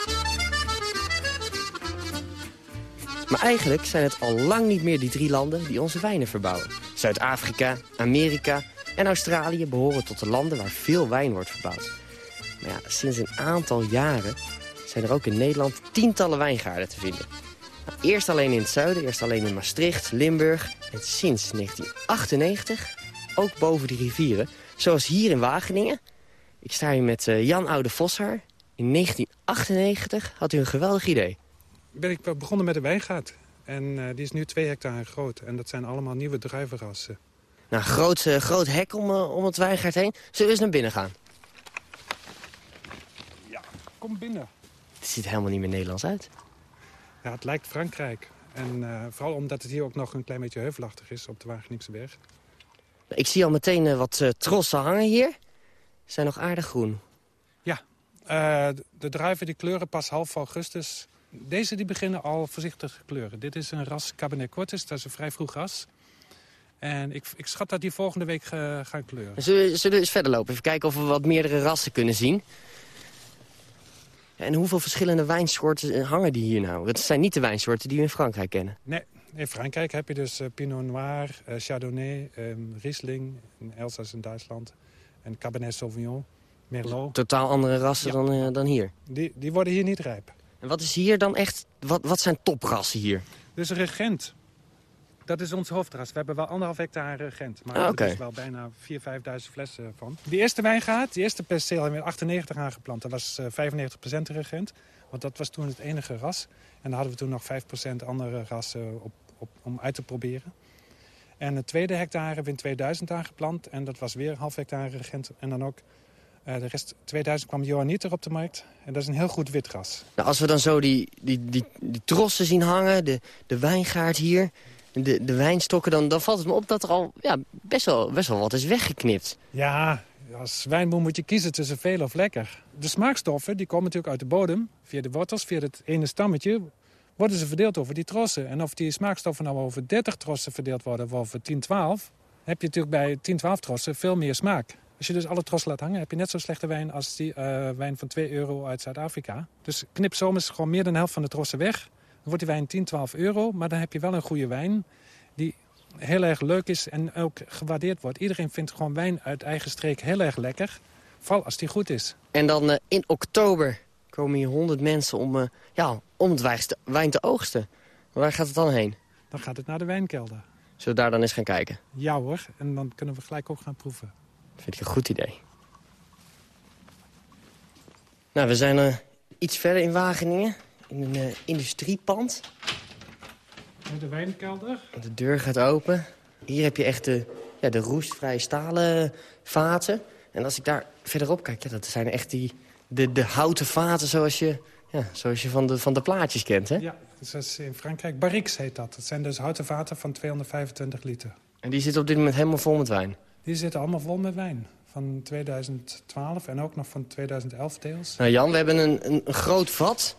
Maar eigenlijk zijn het al lang niet meer die drie landen die onze wijnen verbouwen. Zuid-Afrika, Amerika en Australië behoren tot de landen waar veel wijn wordt verbouwd. Maar ja, sinds een aantal jaren zijn er ook in Nederland tientallen wijngaarden te vinden. Nou, eerst alleen in het zuiden, eerst alleen in Maastricht, Limburg... en sinds 1998 ook boven de rivieren. Zoals hier in Wageningen. Ik sta hier met eh, Jan Oude Vosser. In 1998 had u een geweldig idee. ben ik begonnen met een wijngaard. En eh, die is nu twee hectare groot. En dat zijn allemaal nieuwe druivenrassen. Nou, groot, eh, groot hek om, om het wijngaard heen. Zullen we eens naar binnen gaan? Kom binnen. Het ziet helemaal niet meer Nederlands uit. Ja, het lijkt Frankrijk. En eh, vooral omdat het hier ook nog een klein beetje heuvelachtig is op de Wageningse berg. Ik zie al meteen eh, wat eh, trossen hangen hier. Ze zijn nog aardig groen. Ja, de- druiven die kleuren pas half augustus. Deze die beginnen al voorzichtig te kleuren. Dit is een ras Cabernet Cortis, dat is een vrij vroeg ras. En ik, ik schat dat die volgende week gaan kleuren. Zullen we, zullen we eens verder lopen? Even kijken of we wat meerdere rassen kunnen zien. En hoeveel verschillende wijnsoorten hangen die hier nou? Het zijn niet de wijnsoorten die we in Frankrijk kennen. Nee, in Frankrijk heb je dus eh, Pinot Noir, eh, Chardonnay, eh, Riesling, in Elsass in Duitsland. En Cabernet Sauvignon, Merlot. Totaal andere rassen dan, eh, dan hier. Die, die worden hier niet rijp. En wat is hier dan echt... Wat, wat zijn toprassen hier? Dus regent, dat is ons hoofdras. We hebben wel anderhalf hectare regent. Maar Ah, er is wel bijna 4.000, 5.000 flessen van. Die eerste wijngaard, die eerste perceel hebben we in 98 aangeplant. Dat was eh 95% regent. Want dat was toen het enige ras. En dan hadden we toen nog 5% andere rassen op, op, om uit te proberen. En het tweede hectare hebben we in 2000 aangeplant. En dat was weer een half hectare regent. En dan ook eh, de rest 2000 kwam Johanniter op de markt. En dat is een heel goed wit ras. Nou, als we dan zo die, die, die, die trossen zien hangen, de, de wijngaard hier... De, de wijnstokken, dan, dan valt het me op dat er al ja, best, wel, best wel wat is weggeknipt. Ja, als wijnboer moet je kiezen tussen veel of lekker. De smaakstoffen die komen natuurlijk uit de bodem, via de wortels, via het ene stammetje, worden ze verdeeld over die trossen. En of die smaakstoffen nou over 30 trossen verdeeld worden of over 10, 12, heb je natuurlijk bij 10, 12 trossen veel meer smaak. Als je dus alle trossen laat hangen, heb je net zo slechte wijn als die eh, wijn van 2 euro uit Zuid-Afrika. Dus knip zomers gewoon meer dan de helft van de trossen weg. Dan wordt die wijn 10, 12 euro, maar dan heb je wel een goede wijn die heel erg leuk is en ook gewaardeerd wordt. Iedereen vindt gewoon wijn uit eigen streek heel erg lekker. Vooral als die goed is. En dan eh, in oktober komen hier honderd mensen om, eh, ja, om het wijn te- wijn te oogsten. Waar gaat het dan heen? Dan gaat het naar de wijnkelder. Zullen we daar dan eens gaan kijken? Ja hoor, en dan kunnen we gelijk ook gaan proeven. Vind ik een goed idee. Nou, we zijn eh, iets verder in Wageningen. In een eh, industriepand. Met de wijnkelder. De deur gaat open. Hier heb je echt de, ja, de roestvrije stalen vaten. En als ik daar verderop kijk, ja, dat zijn echt die, de, de houten vaten zoals je, ja, zoals je van, de, van de plaatjes kent. Hè? Ja, dus dat is in Frankrijk. Barriques heet dat. Dat zijn dus houten vaten van 225 liter. En die zitten op dit moment helemaal vol met wijn? Die zitten allemaal vol met wijn. Van 2012 en ook nog van 2011 deels. Nou Jan, we hebben een, een, een groot vat.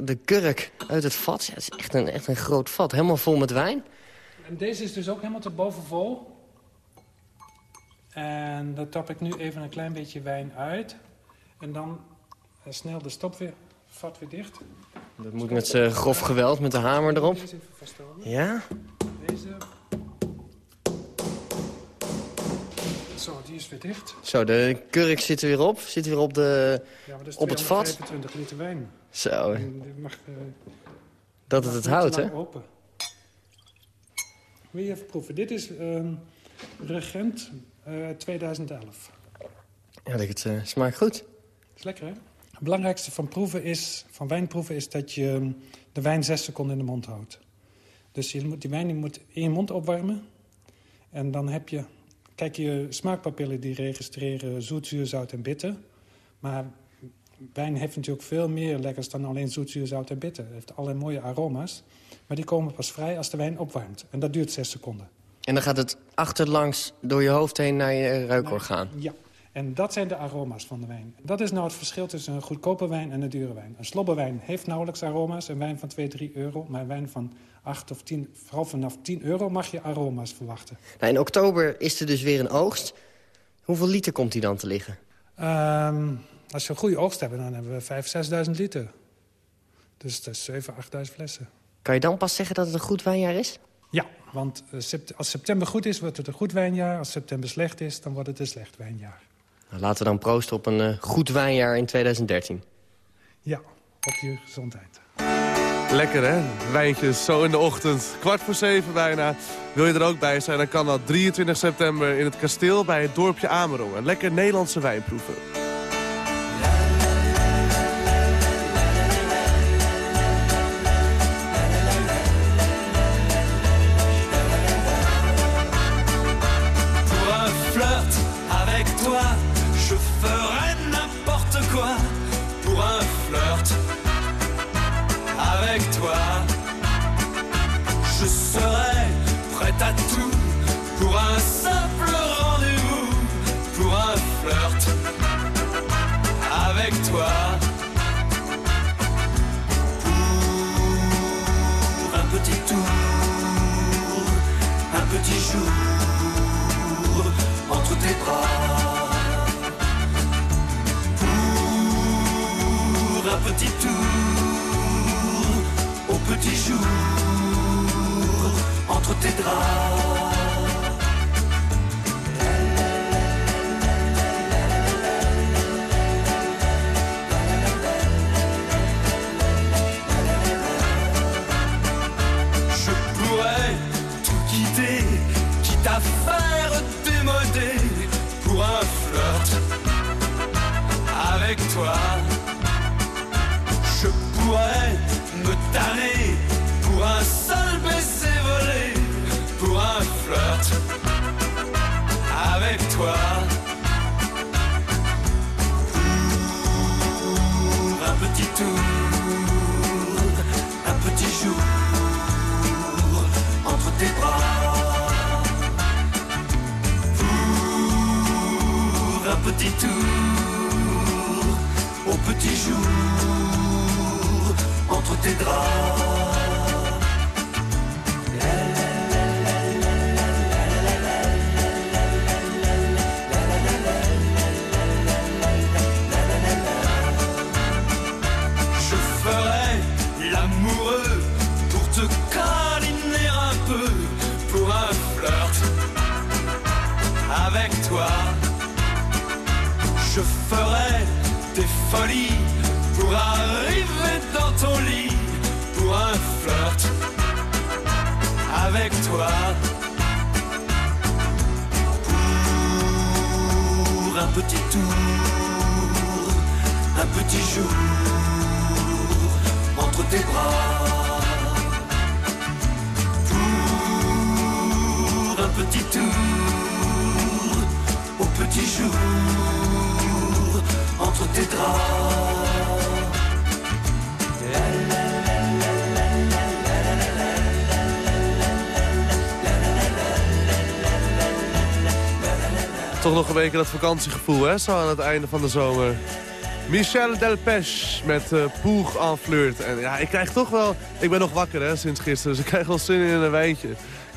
De kurk uit het vat. Ja, het is echt een, echt een groot vat. Helemaal vol met wijn. En deze is dus ook helemaal te boven vol. En daar tap ik nu even een klein beetje wijn uit. En dan eh, snel de stop weer, vat weer dicht. Dat moet met z'n grof geweld, met de hamer erop. Deze even vasthouden. Ja? Deze. Zo, die is weer dicht. Zo, de kurk zit er weer op. Zit weer op, de, Ja, maar dat is op het vat. 225 liter wijn. Zo, mag, eh, dat het het houdt, hè? open. Wil je even proeven? Dit is ehm, Regent eh, 2011. Ja, dat het eh, smaakt goed. Is lekker, hè? Het belangrijkste van, proeven is, van wijnproeven is dat je ehm, de wijn zes seconden in de mond houdt. Dus je moet, die wijn moet in je mond opwarmen. En dan heb je... Kijk, je smaakpapillen die registreren zoet, zuur, zout en bitter. Maar wijn heeft natuurlijk veel meer lekkers dan alleen zoet, zuur, zout en bitter. Het heeft allerlei mooie aroma's. Maar die komen pas vrij als de wijn opwarmt. En dat duurt zes seconden. En dan gaat het achterlangs door je hoofd heen naar je ruikorgaan. Ja, en dat zijn de aroma's van de wijn. Dat is nou het verschil tussen een goedkope wijn en een dure wijn. Een slobberwijn heeft nauwelijks aroma's. Een wijn van 2, 3 euro. Maar een wijn van 8 of 10, vooral vanaf 10 euro mag je aroma's verwachten. Nou, in oktober is er dus weer een oogst. Hoeveel liter komt die dan te liggen? Ehm, als we een goede oogst hebben, dan hebben we 5.000, 6.000 liter. Dus dat is 7, 8.000 flessen. Kan je dan pas zeggen dat het een goed wijnjaar is? Ja, want eh, als september goed is, wordt het een goed wijnjaar. Als september slecht is, dan wordt het een slecht wijnjaar. Nou, laten we dan proosten op een eh, goed wijnjaar in 2013. Ja, op je gezondheid. Lekker hè? Wijntjes zo in de ochtend. Kwart voor zeven bijna. Wil je er ook bij zijn, dan kan dat 23 september in het kasteel bij het dorpje Amerongen. Lekker Nederlandse wijn proeven. Toch nog een beetje dat vakantiegevoel, hè? Zo aan het einde van de zomer. Michel Delpech met uh, Poeg en Flirt. En ja, ik krijg toch wel... Ik ben nog wakker, hè, sinds gisteren. Dus ik krijg wel zin in een wijntje.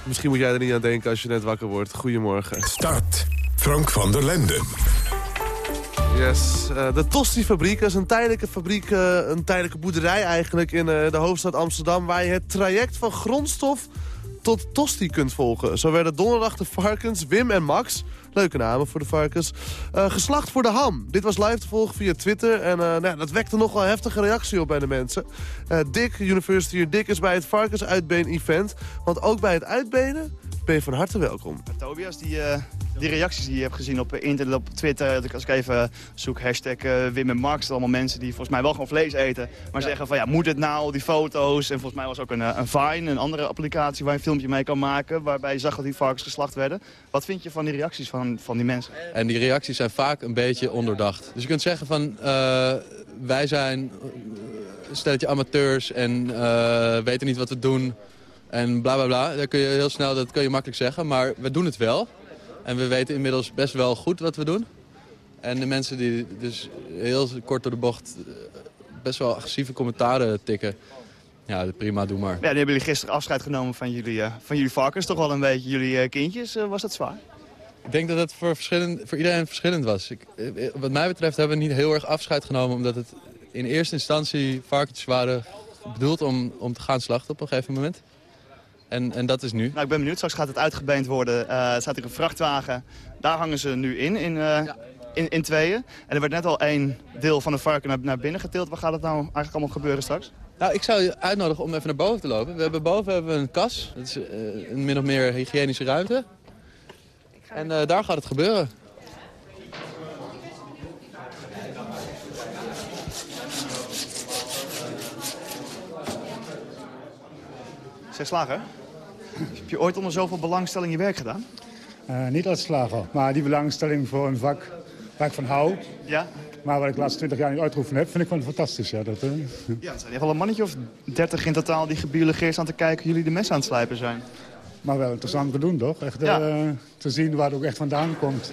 Misschien moet jij er niet aan denken als je net wakker wordt. Goedemorgen. Start. Frank van der Lenden. Yes, uh, de Tosti-fabriek is een tijdelijke fabriek, uh, een tijdelijke boerderij eigenlijk in de hoofdstad Amsterdam... waar je het traject van grondstof tot Tosti kunt volgen. Zo werden donderdag de varkens Wim en Max Leuke namen voor de varkens. Uh, geslacht voor de ham. Dit was live te volgen via Twitter. En uh, nou, dat wekte nogal heftige reactie op bij de mensen. Uh, Dick, University Dick is bij het varkensuitbeen-event. Want ook bij het uitbenen ben je van harte welkom. Tobias, die, uh, die reacties die je hebt gezien op internet, op Twitter... als ik even zoek hashtag uh, Wim en Max... allemaal mensen die volgens mij wel gewoon vlees eten... maar ja. zeggen van ja, moet het nou, die foto's... en volgens mij was ook een, een Vine, een andere applicatie... waar je een filmpje mee kan maken... waarbij je zag dat die varkens geslacht werden. Wat vind je van die reacties van, van die mensen? En die reacties zijn vaak een beetje onderdacht. Dus je kunt zeggen van... Uh, wij zijn een stelletje amateurs en weten niet wat we doen... En bla bla bla, dat kun je heel snel, dat kun je makkelijk zeggen. Maar we doen het wel. En we weten inmiddels best wel goed wat we doen. En de mensen die dus heel kort door de bocht best wel agressieve commentaren tikken. Ja, prima, doe maar. Ja, die hebben jullie gisteren afscheid genomen van jullie, uh, van jullie varkens. Toch wel een beetje jullie uh, kindjes. Uh, was dat zwaar? Ik denk dat het voor, verschillend, voor iedereen verschillend was. Ik, wat mij betreft hebben we niet heel erg afscheid genomen... omdat het in eerste instantie varkens waren bedoeld om, om te gaan slachten op een gegeven moment. En, en dat is nu. Nou, ik ben benieuwd. Straks gaat het uitgebeend worden. Uh, er staat hier een vrachtwagen. Daar hangen ze nu in, in, uh, ja. in, in, tweeën. En er werd net al één deel van de varken naar, naar binnen getild. Waar gaat het nou eigenlijk allemaal gebeuren straks? Nou, ik zou je uitnodigen om even naar boven te lopen. We hebben boven hebben we een kas. Dat is uh, een min of meer hygiënische ruimte. En daar gaat het gebeuren. Zeg slager. Heb je ooit onder zoveel belangstelling je werk gedaan? Uh, niet als slager, maar die belangstelling voor een vak waar ik van hou. Ja. Maar wat ik de laatste 20 jaar niet uitgeoefend heb, vind ik gewoon fantastisch. Ja, dat, uh... ja, het zijn wel een mannetje of 30 in totaal die gebiologeerd aan te kijken jullie de mes aan het slijpen zijn. Maar wel interessant te doen, toch? Echt ja. uh, te zien waar het ook echt vandaan komt.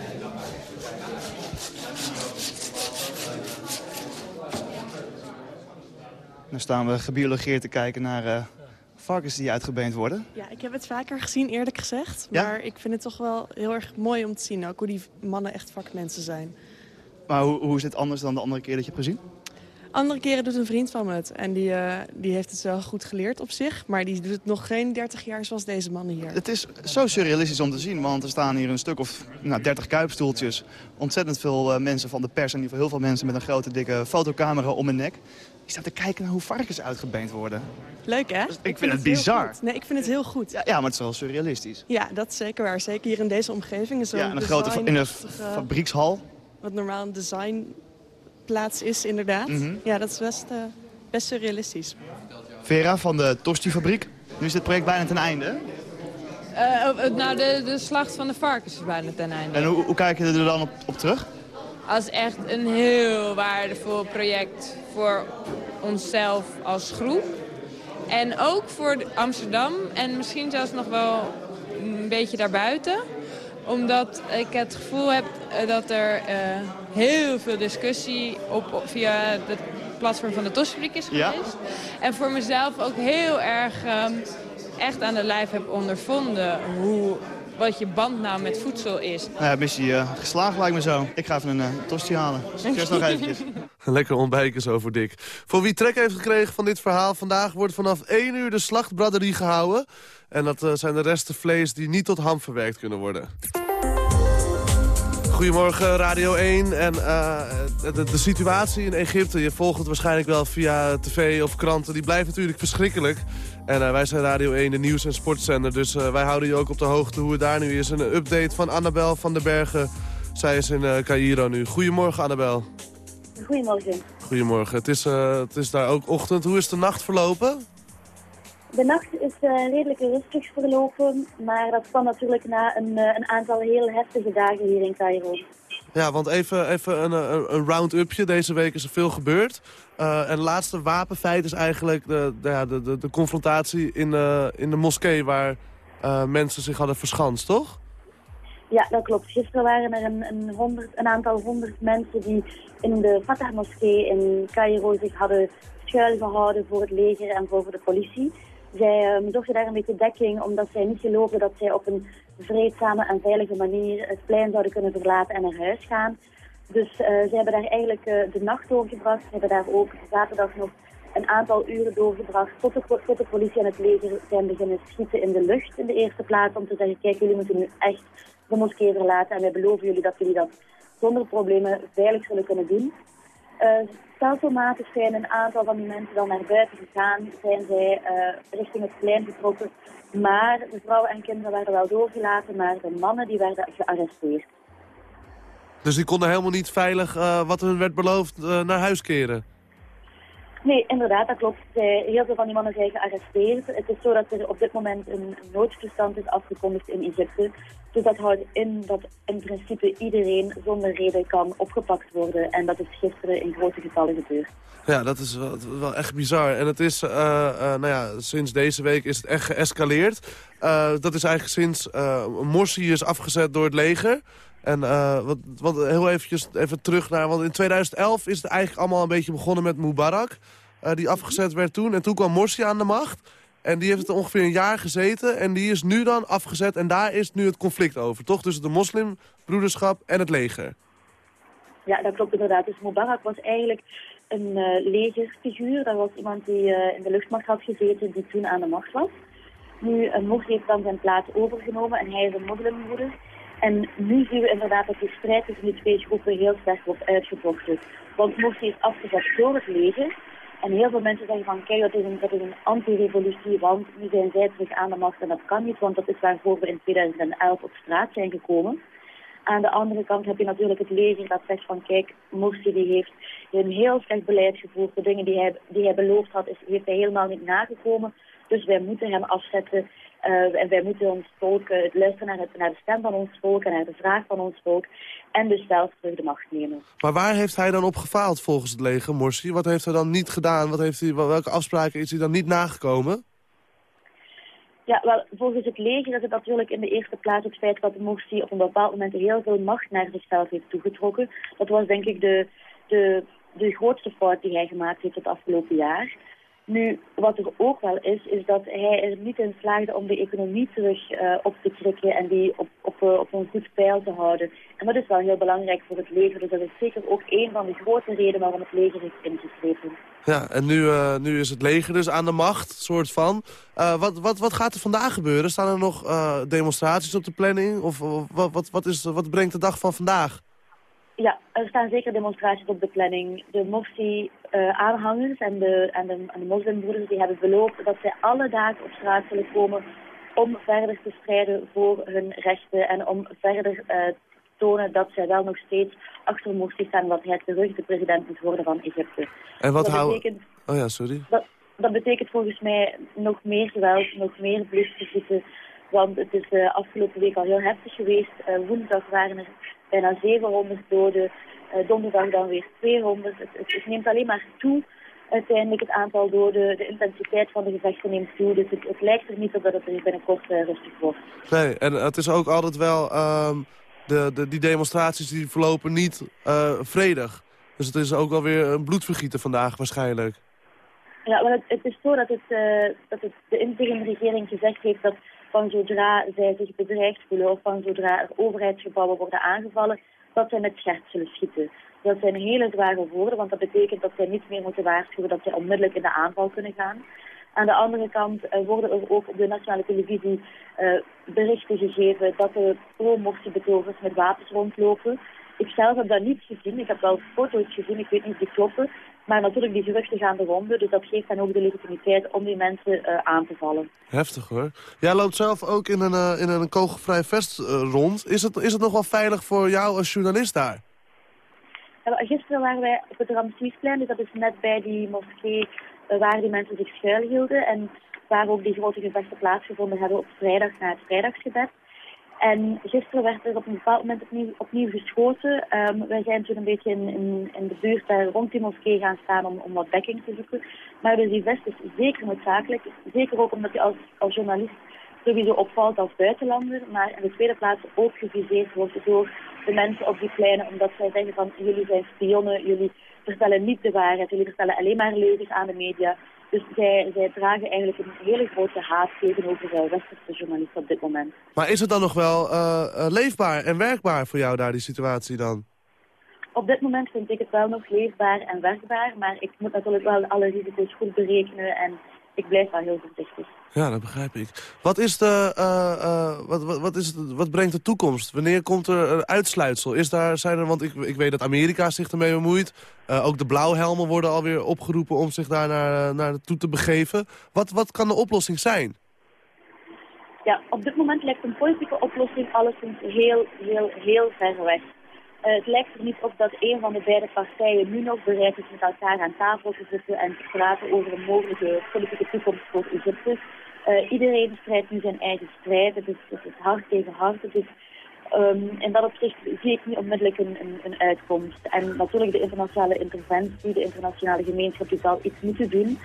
Dan staan we gebiologeerd te kijken naar varkens die uitgebeend worden. Ja, ik heb het vaker gezien, eerlijk gezegd. Maar ja? ik vind het toch wel heel erg mooi om te zien ook hoe die mannen echt vakmensen zijn. Maar hoe, hoe is het anders dan de andere keer dat je hebt gezien? Andere keren doet een vriend van me het. En die, uh, die heeft het wel goed geleerd op zich. Maar die doet het nog geen 30 jaar zoals deze mannen hier. Het is zo surrealistisch om te zien. Want er staan hier een stuk of nou, 30 kuipstoeltjes. Ontzettend veel uh, mensen van de pers. En in ieder geval heel veel mensen met een grote dikke fotocamera om hun nek. Die staan te kijken naar hoe varkens uitgebeend worden. Leuk, hè? Dus ik, ik, vind het, het bizar. Nee, ik vind het heel goed. Ja, ja, maar het is wel surrealistisch. Ja, dat is zeker waar. Zeker hier in deze omgeving. Is ja, een grote in een fabriekshal. Wat normaal een designplaats is, inderdaad. Mm -hmm. Ja, dat is best, uh, best surrealistisch. Vera van de Tosti-fabriek. Nu is dit project bijna ten einde. Uh, nou, de, de slacht van de varkens is bijna ten einde. En hoe, hoe kijk je er dan op, op terug? Als echt een heel waardevol project voor onszelf als groep. En ook voor Amsterdam en misschien zelfs nog wel een beetje daarbuiten. Omdat ik het gevoel heb dat er uh, heel veel discussie op, via het platform van de Tosfabriek is geweest. Ja. En voor mezelf ook heel erg um, echt aan de lijf heb ondervonden hoe wat je band nou met voedsel is. Nou ja, missie uh, geslaagd lijkt me zo. Ik ga even een uh, tosti halen. Succes nog eventjes. Lekker ontbijken zo voor Dick. Voor wie trek heeft gekregen van dit verhaal... vandaag wordt vanaf 1 uur de slachtbraderie gehouden. En dat uh, zijn de resten vlees die niet tot ham verwerkt kunnen worden. Goedemorgen Radio 1 en uh, de, de, situatie in Egypte, je volgt het waarschijnlijk wel via tv of kranten, die blijft natuurlijk verschrikkelijk. En uh, wij zijn Radio 1, de nieuws- en sportzender, dus uh, wij houden je ook op de hoogte hoe het daar nu is. Een update van Annabel van den Bergen, zij is in Cairo nu. Goedemorgen Annabel. Goedemorgen. Goedemorgen, het is, het is daar ook ochtend. Hoe is de nacht verlopen? De nacht is eh, redelijk rustig verlopen, maar dat kwam natuurlijk na een, eh, een aantal heel heftige dagen hier in Cairo. Ja, want even, even een, een, een round-upje. Deze week is er veel gebeurd. Eh, en het laatste wapenfeit is eigenlijk de, de, de, de, confrontatie in, de in de moskee... waar eh, mensen zich hadden verschanst, toch? Ja, dat klopt. Gisteren waren er een, een, honderd, een aantal honderd mensen die in de Fatah-moskee in Cairo zich hadden schuilgehouden voor het leger en voor de politie. Zij um, zochten daar een beetje dekking omdat zij niet geloofden dat zij op een vreedzame en veilige manier het plein zouden kunnen verlaten en naar huis gaan. Dus uh, zij hebben daar eigenlijk uh, de nacht doorgebracht. Ze hebben daar ook zaterdag nog een aantal uren doorgebracht tot de, tot de politie en het leger zijn beginnen schieten in de lucht in de eerste plaats. Om te zeggen, kijk, jullie moeten nu echt de moskee verlaten en wij beloven jullie dat jullie dat zonder problemen veilig zullen kunnen doen. Uh, stelselmatig zijn een aantal van die mensen dan naar buiten gegaan, zijn zij uh, richting het plein getrokken. Maar de vrouwen en kinderen werden wel doorgelaten, maar de mannen die werden gearresteerd. Dus die konden helemaal niet veilig, uh, wat hun werd beloofd, naar huis keren? Nee, inderdaad, dat klopt. Heel veel van die mannen zijn gearresteerd. Het is zo dat er op dit moment een noodtoestand is afgekondigd in Egypte. Dus dat houdt in dat in principe iedereen zonder reden kan opgepakt worden. En dat is gisteren in grote getallen gebeurd. Ja, dat is wel, wel echt bizar. En het is, uh, uh, nou ja, sinds deze week is het echt geëscaleerd. Dat is eigenlijk sinds Morsi is afgezet door het leger. En wat, wat, heel eventjes even terug naar... Want in 2011 is het eigenlijk allemaal een beetje begonnen met Mubarak. die afgezet werd toen. En toen kwam Morsi aan de macht. En die heeft het ongeveer een jaar gezeten. En die is nu dan afgezet. En daar is nu het conflict over, toch? Tussen de moslimbroederschap en het leger. Ja, dat klopt inderdaad. Dus Mubarak was eigenlijk een uh, legerfiguur. Dat was iemand die in de luchtmacht had gezeten, die toen aan de macht was. Nu, uh, Morsi heeft dan zijn plaats overgenomen en hij is een moslimbroeder. En nu zien we inderdaad dat die strijd tussen die twee groepen heel sterk wordt uitgevochten. Want Morsi is afgezet door het leger. En heel veel mensen zeggen van, kijk, dat is een, een anti-revolutie, want nu zijn zij terug aan de macht en dat kan niet, want dat is waarvoor we in 2011 op straat zijn gekomen. Aan de andere kant heb je natuurlijk het leger dat zegt van, kijk, Morsi die heeft een heel slecht beleid gevoerd. De dingen die hij, die hij beloofd had, is, heeft hij helemaal niet nagekomen. Dus wij moeten hem afzetten. Uh, en wij moeten ons volk, uh, luisteren naar, het, naar de stem van ons volk en naar de vraag van ons volk. En dus zelf terug de macht nemen. Maar waar heeft hij dan op gefaald volgens het leger, Morsi? Wat heeft hij dan niet gedaan? Wat heeft hij, welke afspraken is hij dan niet nagekomen? Ja, wel, volgens het leger is het natuurlijk in de eerste plaats het feit dat Morsi op een bepaald moment heel veel macht naar zichzelf heeft toegetrokken. Dat was denk ik de, de, de grootste fout die hij gemaakt heeft het afgelopen jaar. Nu, wat er ook wel is, is dat hij er niet in slaagde om de economie terug uh, op te krikken en die op, op, uh, op een goed peil te houden. En dat is wel heel belangrijk voor het leger. Dus dat is zeker ook een van de grote redenen waarom het leger heeft ingeschreven. Ja, en nu, uh, nu is het leger dus aan de macht, soort van. wat, wat, wat gaat er vandaag gebeuren? Staan er nog demonstraties op de planning? Of wat, wat, is, wat brengt de dag van vandaag? Ja, er staan zeker demonstraties op de planning. De Morsi-aanhangers en, de, en, de, en de moslimbroeders die hebben beloofd dat zij alle dagen op straat zullen komen om verder te strijden voor hun rechten en om verder uh, te tonen dat zij wel nog steeds achter Morsi staan, dat hij terug de president moet worden van Egypte. En wat houden... Oh ja, sorry. Dat, dat betekent volgens mij nog meer geweld, nog meer bloedvergieten. Want het is de uh, afgelopen week al heel heftig geweest. Uh, woensdag waren er bijna 700 doden. Uh, donderdag dan weer 200. Het, het, het, neemt alleen maar toe. Uiteindelijk het aantal doden, de intensiteit van de gevechten neemt toe. Dus het, het lijkt er niet op dat het er binnenkort uh, rustig wordt. Nee, en het is ook altijd wel... Um, de, de, die demonstraties die verlopen niet uh, vredig. Dus het is ook alweer een bloedvergieten vandaag waarschijnlijk. Ja, maar het, het is zo dat, het, uh, dat het de interim-regering gezegd heeft dat van zodra zij zich bedreigd voelen of van zodra er overheidsgebouwen worden aangevallen, dat zij met scherp zullen schieten. Dat zijn hele zware woorden, want dat betekent dat zij niet meer moeten waarschuwen dat zij onmiddellijk in de aanval kunnen gaan. Aan de andere kant uh, worden er ook op de nationale televisie uh, berichten gegeven dat er pro-morsi-betogers met wapens rondlopen. Ik zelf heb dat niet gezien. Ik heb wel foto's gezien, ik weet niet of die kloppen. Maar natuurlijk, die geruchten gaan de ronde. Dus dat geeft hen ook de legitimiteit om die mensen uh, aan te vallen. Heftig hoor. Jij loopt zelf ook in een, uh, in een kogelvrij vest uh, rond. Is het, is het nog wel veilig voor jou als journalist daar? Gisteren waren wij op het Ramsiesplein. Dus dat is net bij die moskee eh, waar die mensen zich schuilhielden en waar ook die grote gevechten plaatsgevonden hebben op vrijdag na het vrijdagsgebed. En gisteren werd er op een bepaald moment opnieuw, opnieuw geschoten. Ehm, wij zijn toen een beetje in, in, in de buurt daar rond die moskee gaan staan om, om wat dekking te zoeken. Maar dus die vest is zeker noodzakelijk. Zeker ook omdat je als, als journalist sowieso opvalt als buitenlander. Maar in de tweede plaats ook geviseerd wordt door de mensen op die pleinen. Omdat zij zeggen van jullie zijn spionnen, jullie vertellen niet de waarheid. Jullie vertellen alleen maar leugens aan de media. Dus zij, zij dragen eigenlijk een hele grote haat tegenover de westerse journalisten op dit moment. Maar is het dan nog wel eh, eh, leefbaar en werkbaar voor jou daar, die situatie dan? Op dit moment vind ik het wel nog leefbaar en werkbaar, maar ik moet natuurlijk wel alle risico's goed berekenen en ik blijf wel heel voorzichtig. Ja, dat begrijp ik. Wat, is de, eh, eh, wat, wat, wat, is wat brengt de toekomst? Wanneer komt er een uitsluitsel? Is daar, zijn er, want ik, ik weet dat Amerika zich ermee bemoeit. Uh, ook de blauwhelmen worden alweer opgeroepen om zich daar naar, naar naartoe te begeven. Wat, wat kan de oplossing zijn? Ja, op dit moment lijkt een politieke oplossing alleszins heel, heel, heel ver weg. Uh, het lijkt er niet op dat een van de beide partijen nu nog bereid is met elkaar aan tafel te zitten en te praten over een mogelijke politieke toekomst voor Egypte. Uh, iedereen strijdt nu zijn eigen strijd. Het is, het is hard tegen hard. Het is, um, in dat opzicht zie ik niet onmiddellijk een, een, een, uitkomst. En natuurlijk de internationale interventie, de internationale gemeenschap, die zal iets moeten doen.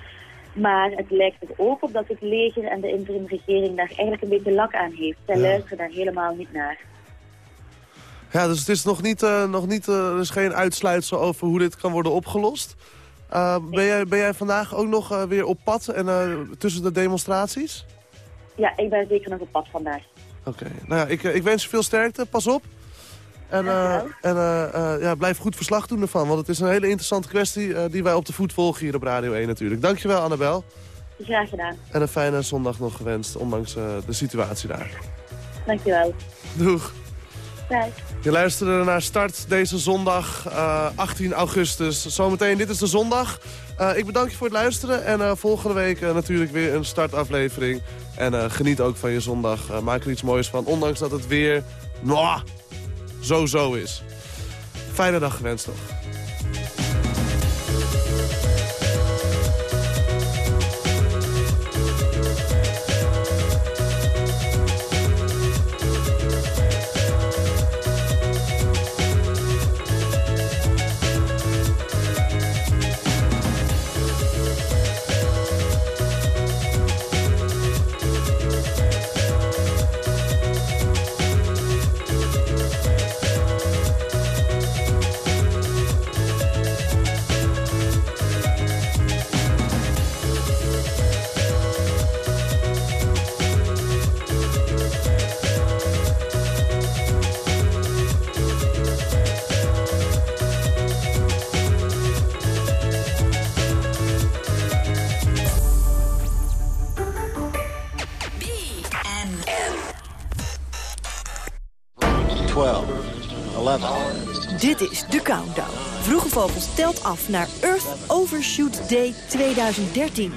Maar het lijkt er ook op dat het leger en de interimregering daar eigenlijk een beetje lak aan heeft. Zij ja. luisteren daar helemaal niet naar. Ja, dus het is nog niet, uh, nog niet uh, er is geen uitsluitsel over hoe dit kan worden opgelost. Uh, ben, jij, ben jij vandaag ook nog weer op pad en tussen de demonstraties? Ja, ik ben zeker nog op pad vandaag. Oké, okay. nou ja, ik, ik wens je veel sterkte. Pas op. En, en ja, blijf goed verslag doen ervan, want het is een hele interessante kwestie die wij op de voet volgen hier op Radio 1 natuurlijk. Dankjewel Annabel. Graag gedaan. En een fijne zondag nog gewenst, ondanks de situatie daar. Dankjewel. Doeg. Bye. Je luisterde naar Start deze zondag, uh, 18 augustus. Zometeen, dit is de zondag. Uh, ik bedank je voor het luisteren. En uh, volgende week natuurlijk weer een startaflevering. En geniet ook van je zondag. maak er iets moois van, ondanks dat het weer nou, zo-zo is. Fijne dag gewenst nog. Dit is de Countdown. Vroege Vogels telt af naar Earth Overshoot Day 2013.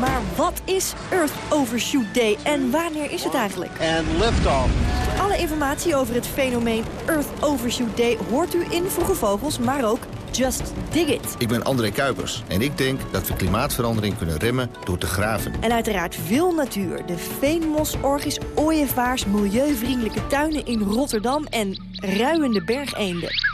Maar wat is Earth Overshoot Day en wanneer is het eigenlijk? En liftoff. Alle informatie over het fenomeen Earth Overshoot Day hoort u in Vroege Vogels, maar ook Just Dig It. Ik ben André Kuipers en ik denk dat we klimaatverandering kunnen remmen door te graven. En uiteraard veel natuur. De veenmos, orgis, ooievaars, milieuvriendelijke tuinen in Rotterdam en ruiende bergeenden.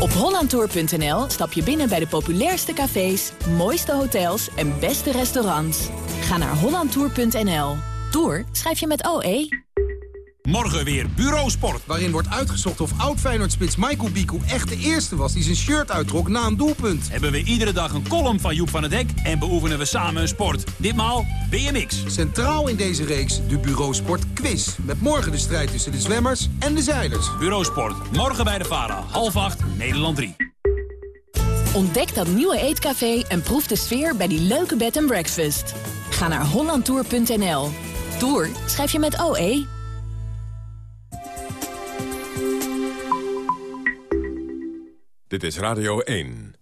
Op hollandtour.nl stap je binnen bij de populairste cafés, mooiste hotels en beste restaurants. Ga naar hollandtour.nl. Tour schrijf je met OE. Morgen weer Bureau Sport, waarin wordt uitgezocht of oud Feyenoord-spits Michael Biku echt de eerste was die zijn shirt uittrok na een doelpunt. Hebben we iedere dag een column van Joep van het Dek en beoefenen we samen een sport. Ditmaal BMX. Centraal in deze reeks de Bureau Sport Quiz. Met morgen de strijd tussen de zwemmers en de zeilers. Bureau Sport, morgen bij de VARA, half acht, Nederland 3. Ontdek dat nieuwe eetcafé en proef de sfeer bij die leuke bed and breakfast. Ga naar hollandtour.nl. Tour schrijf je met OE. Dit is Radio 1.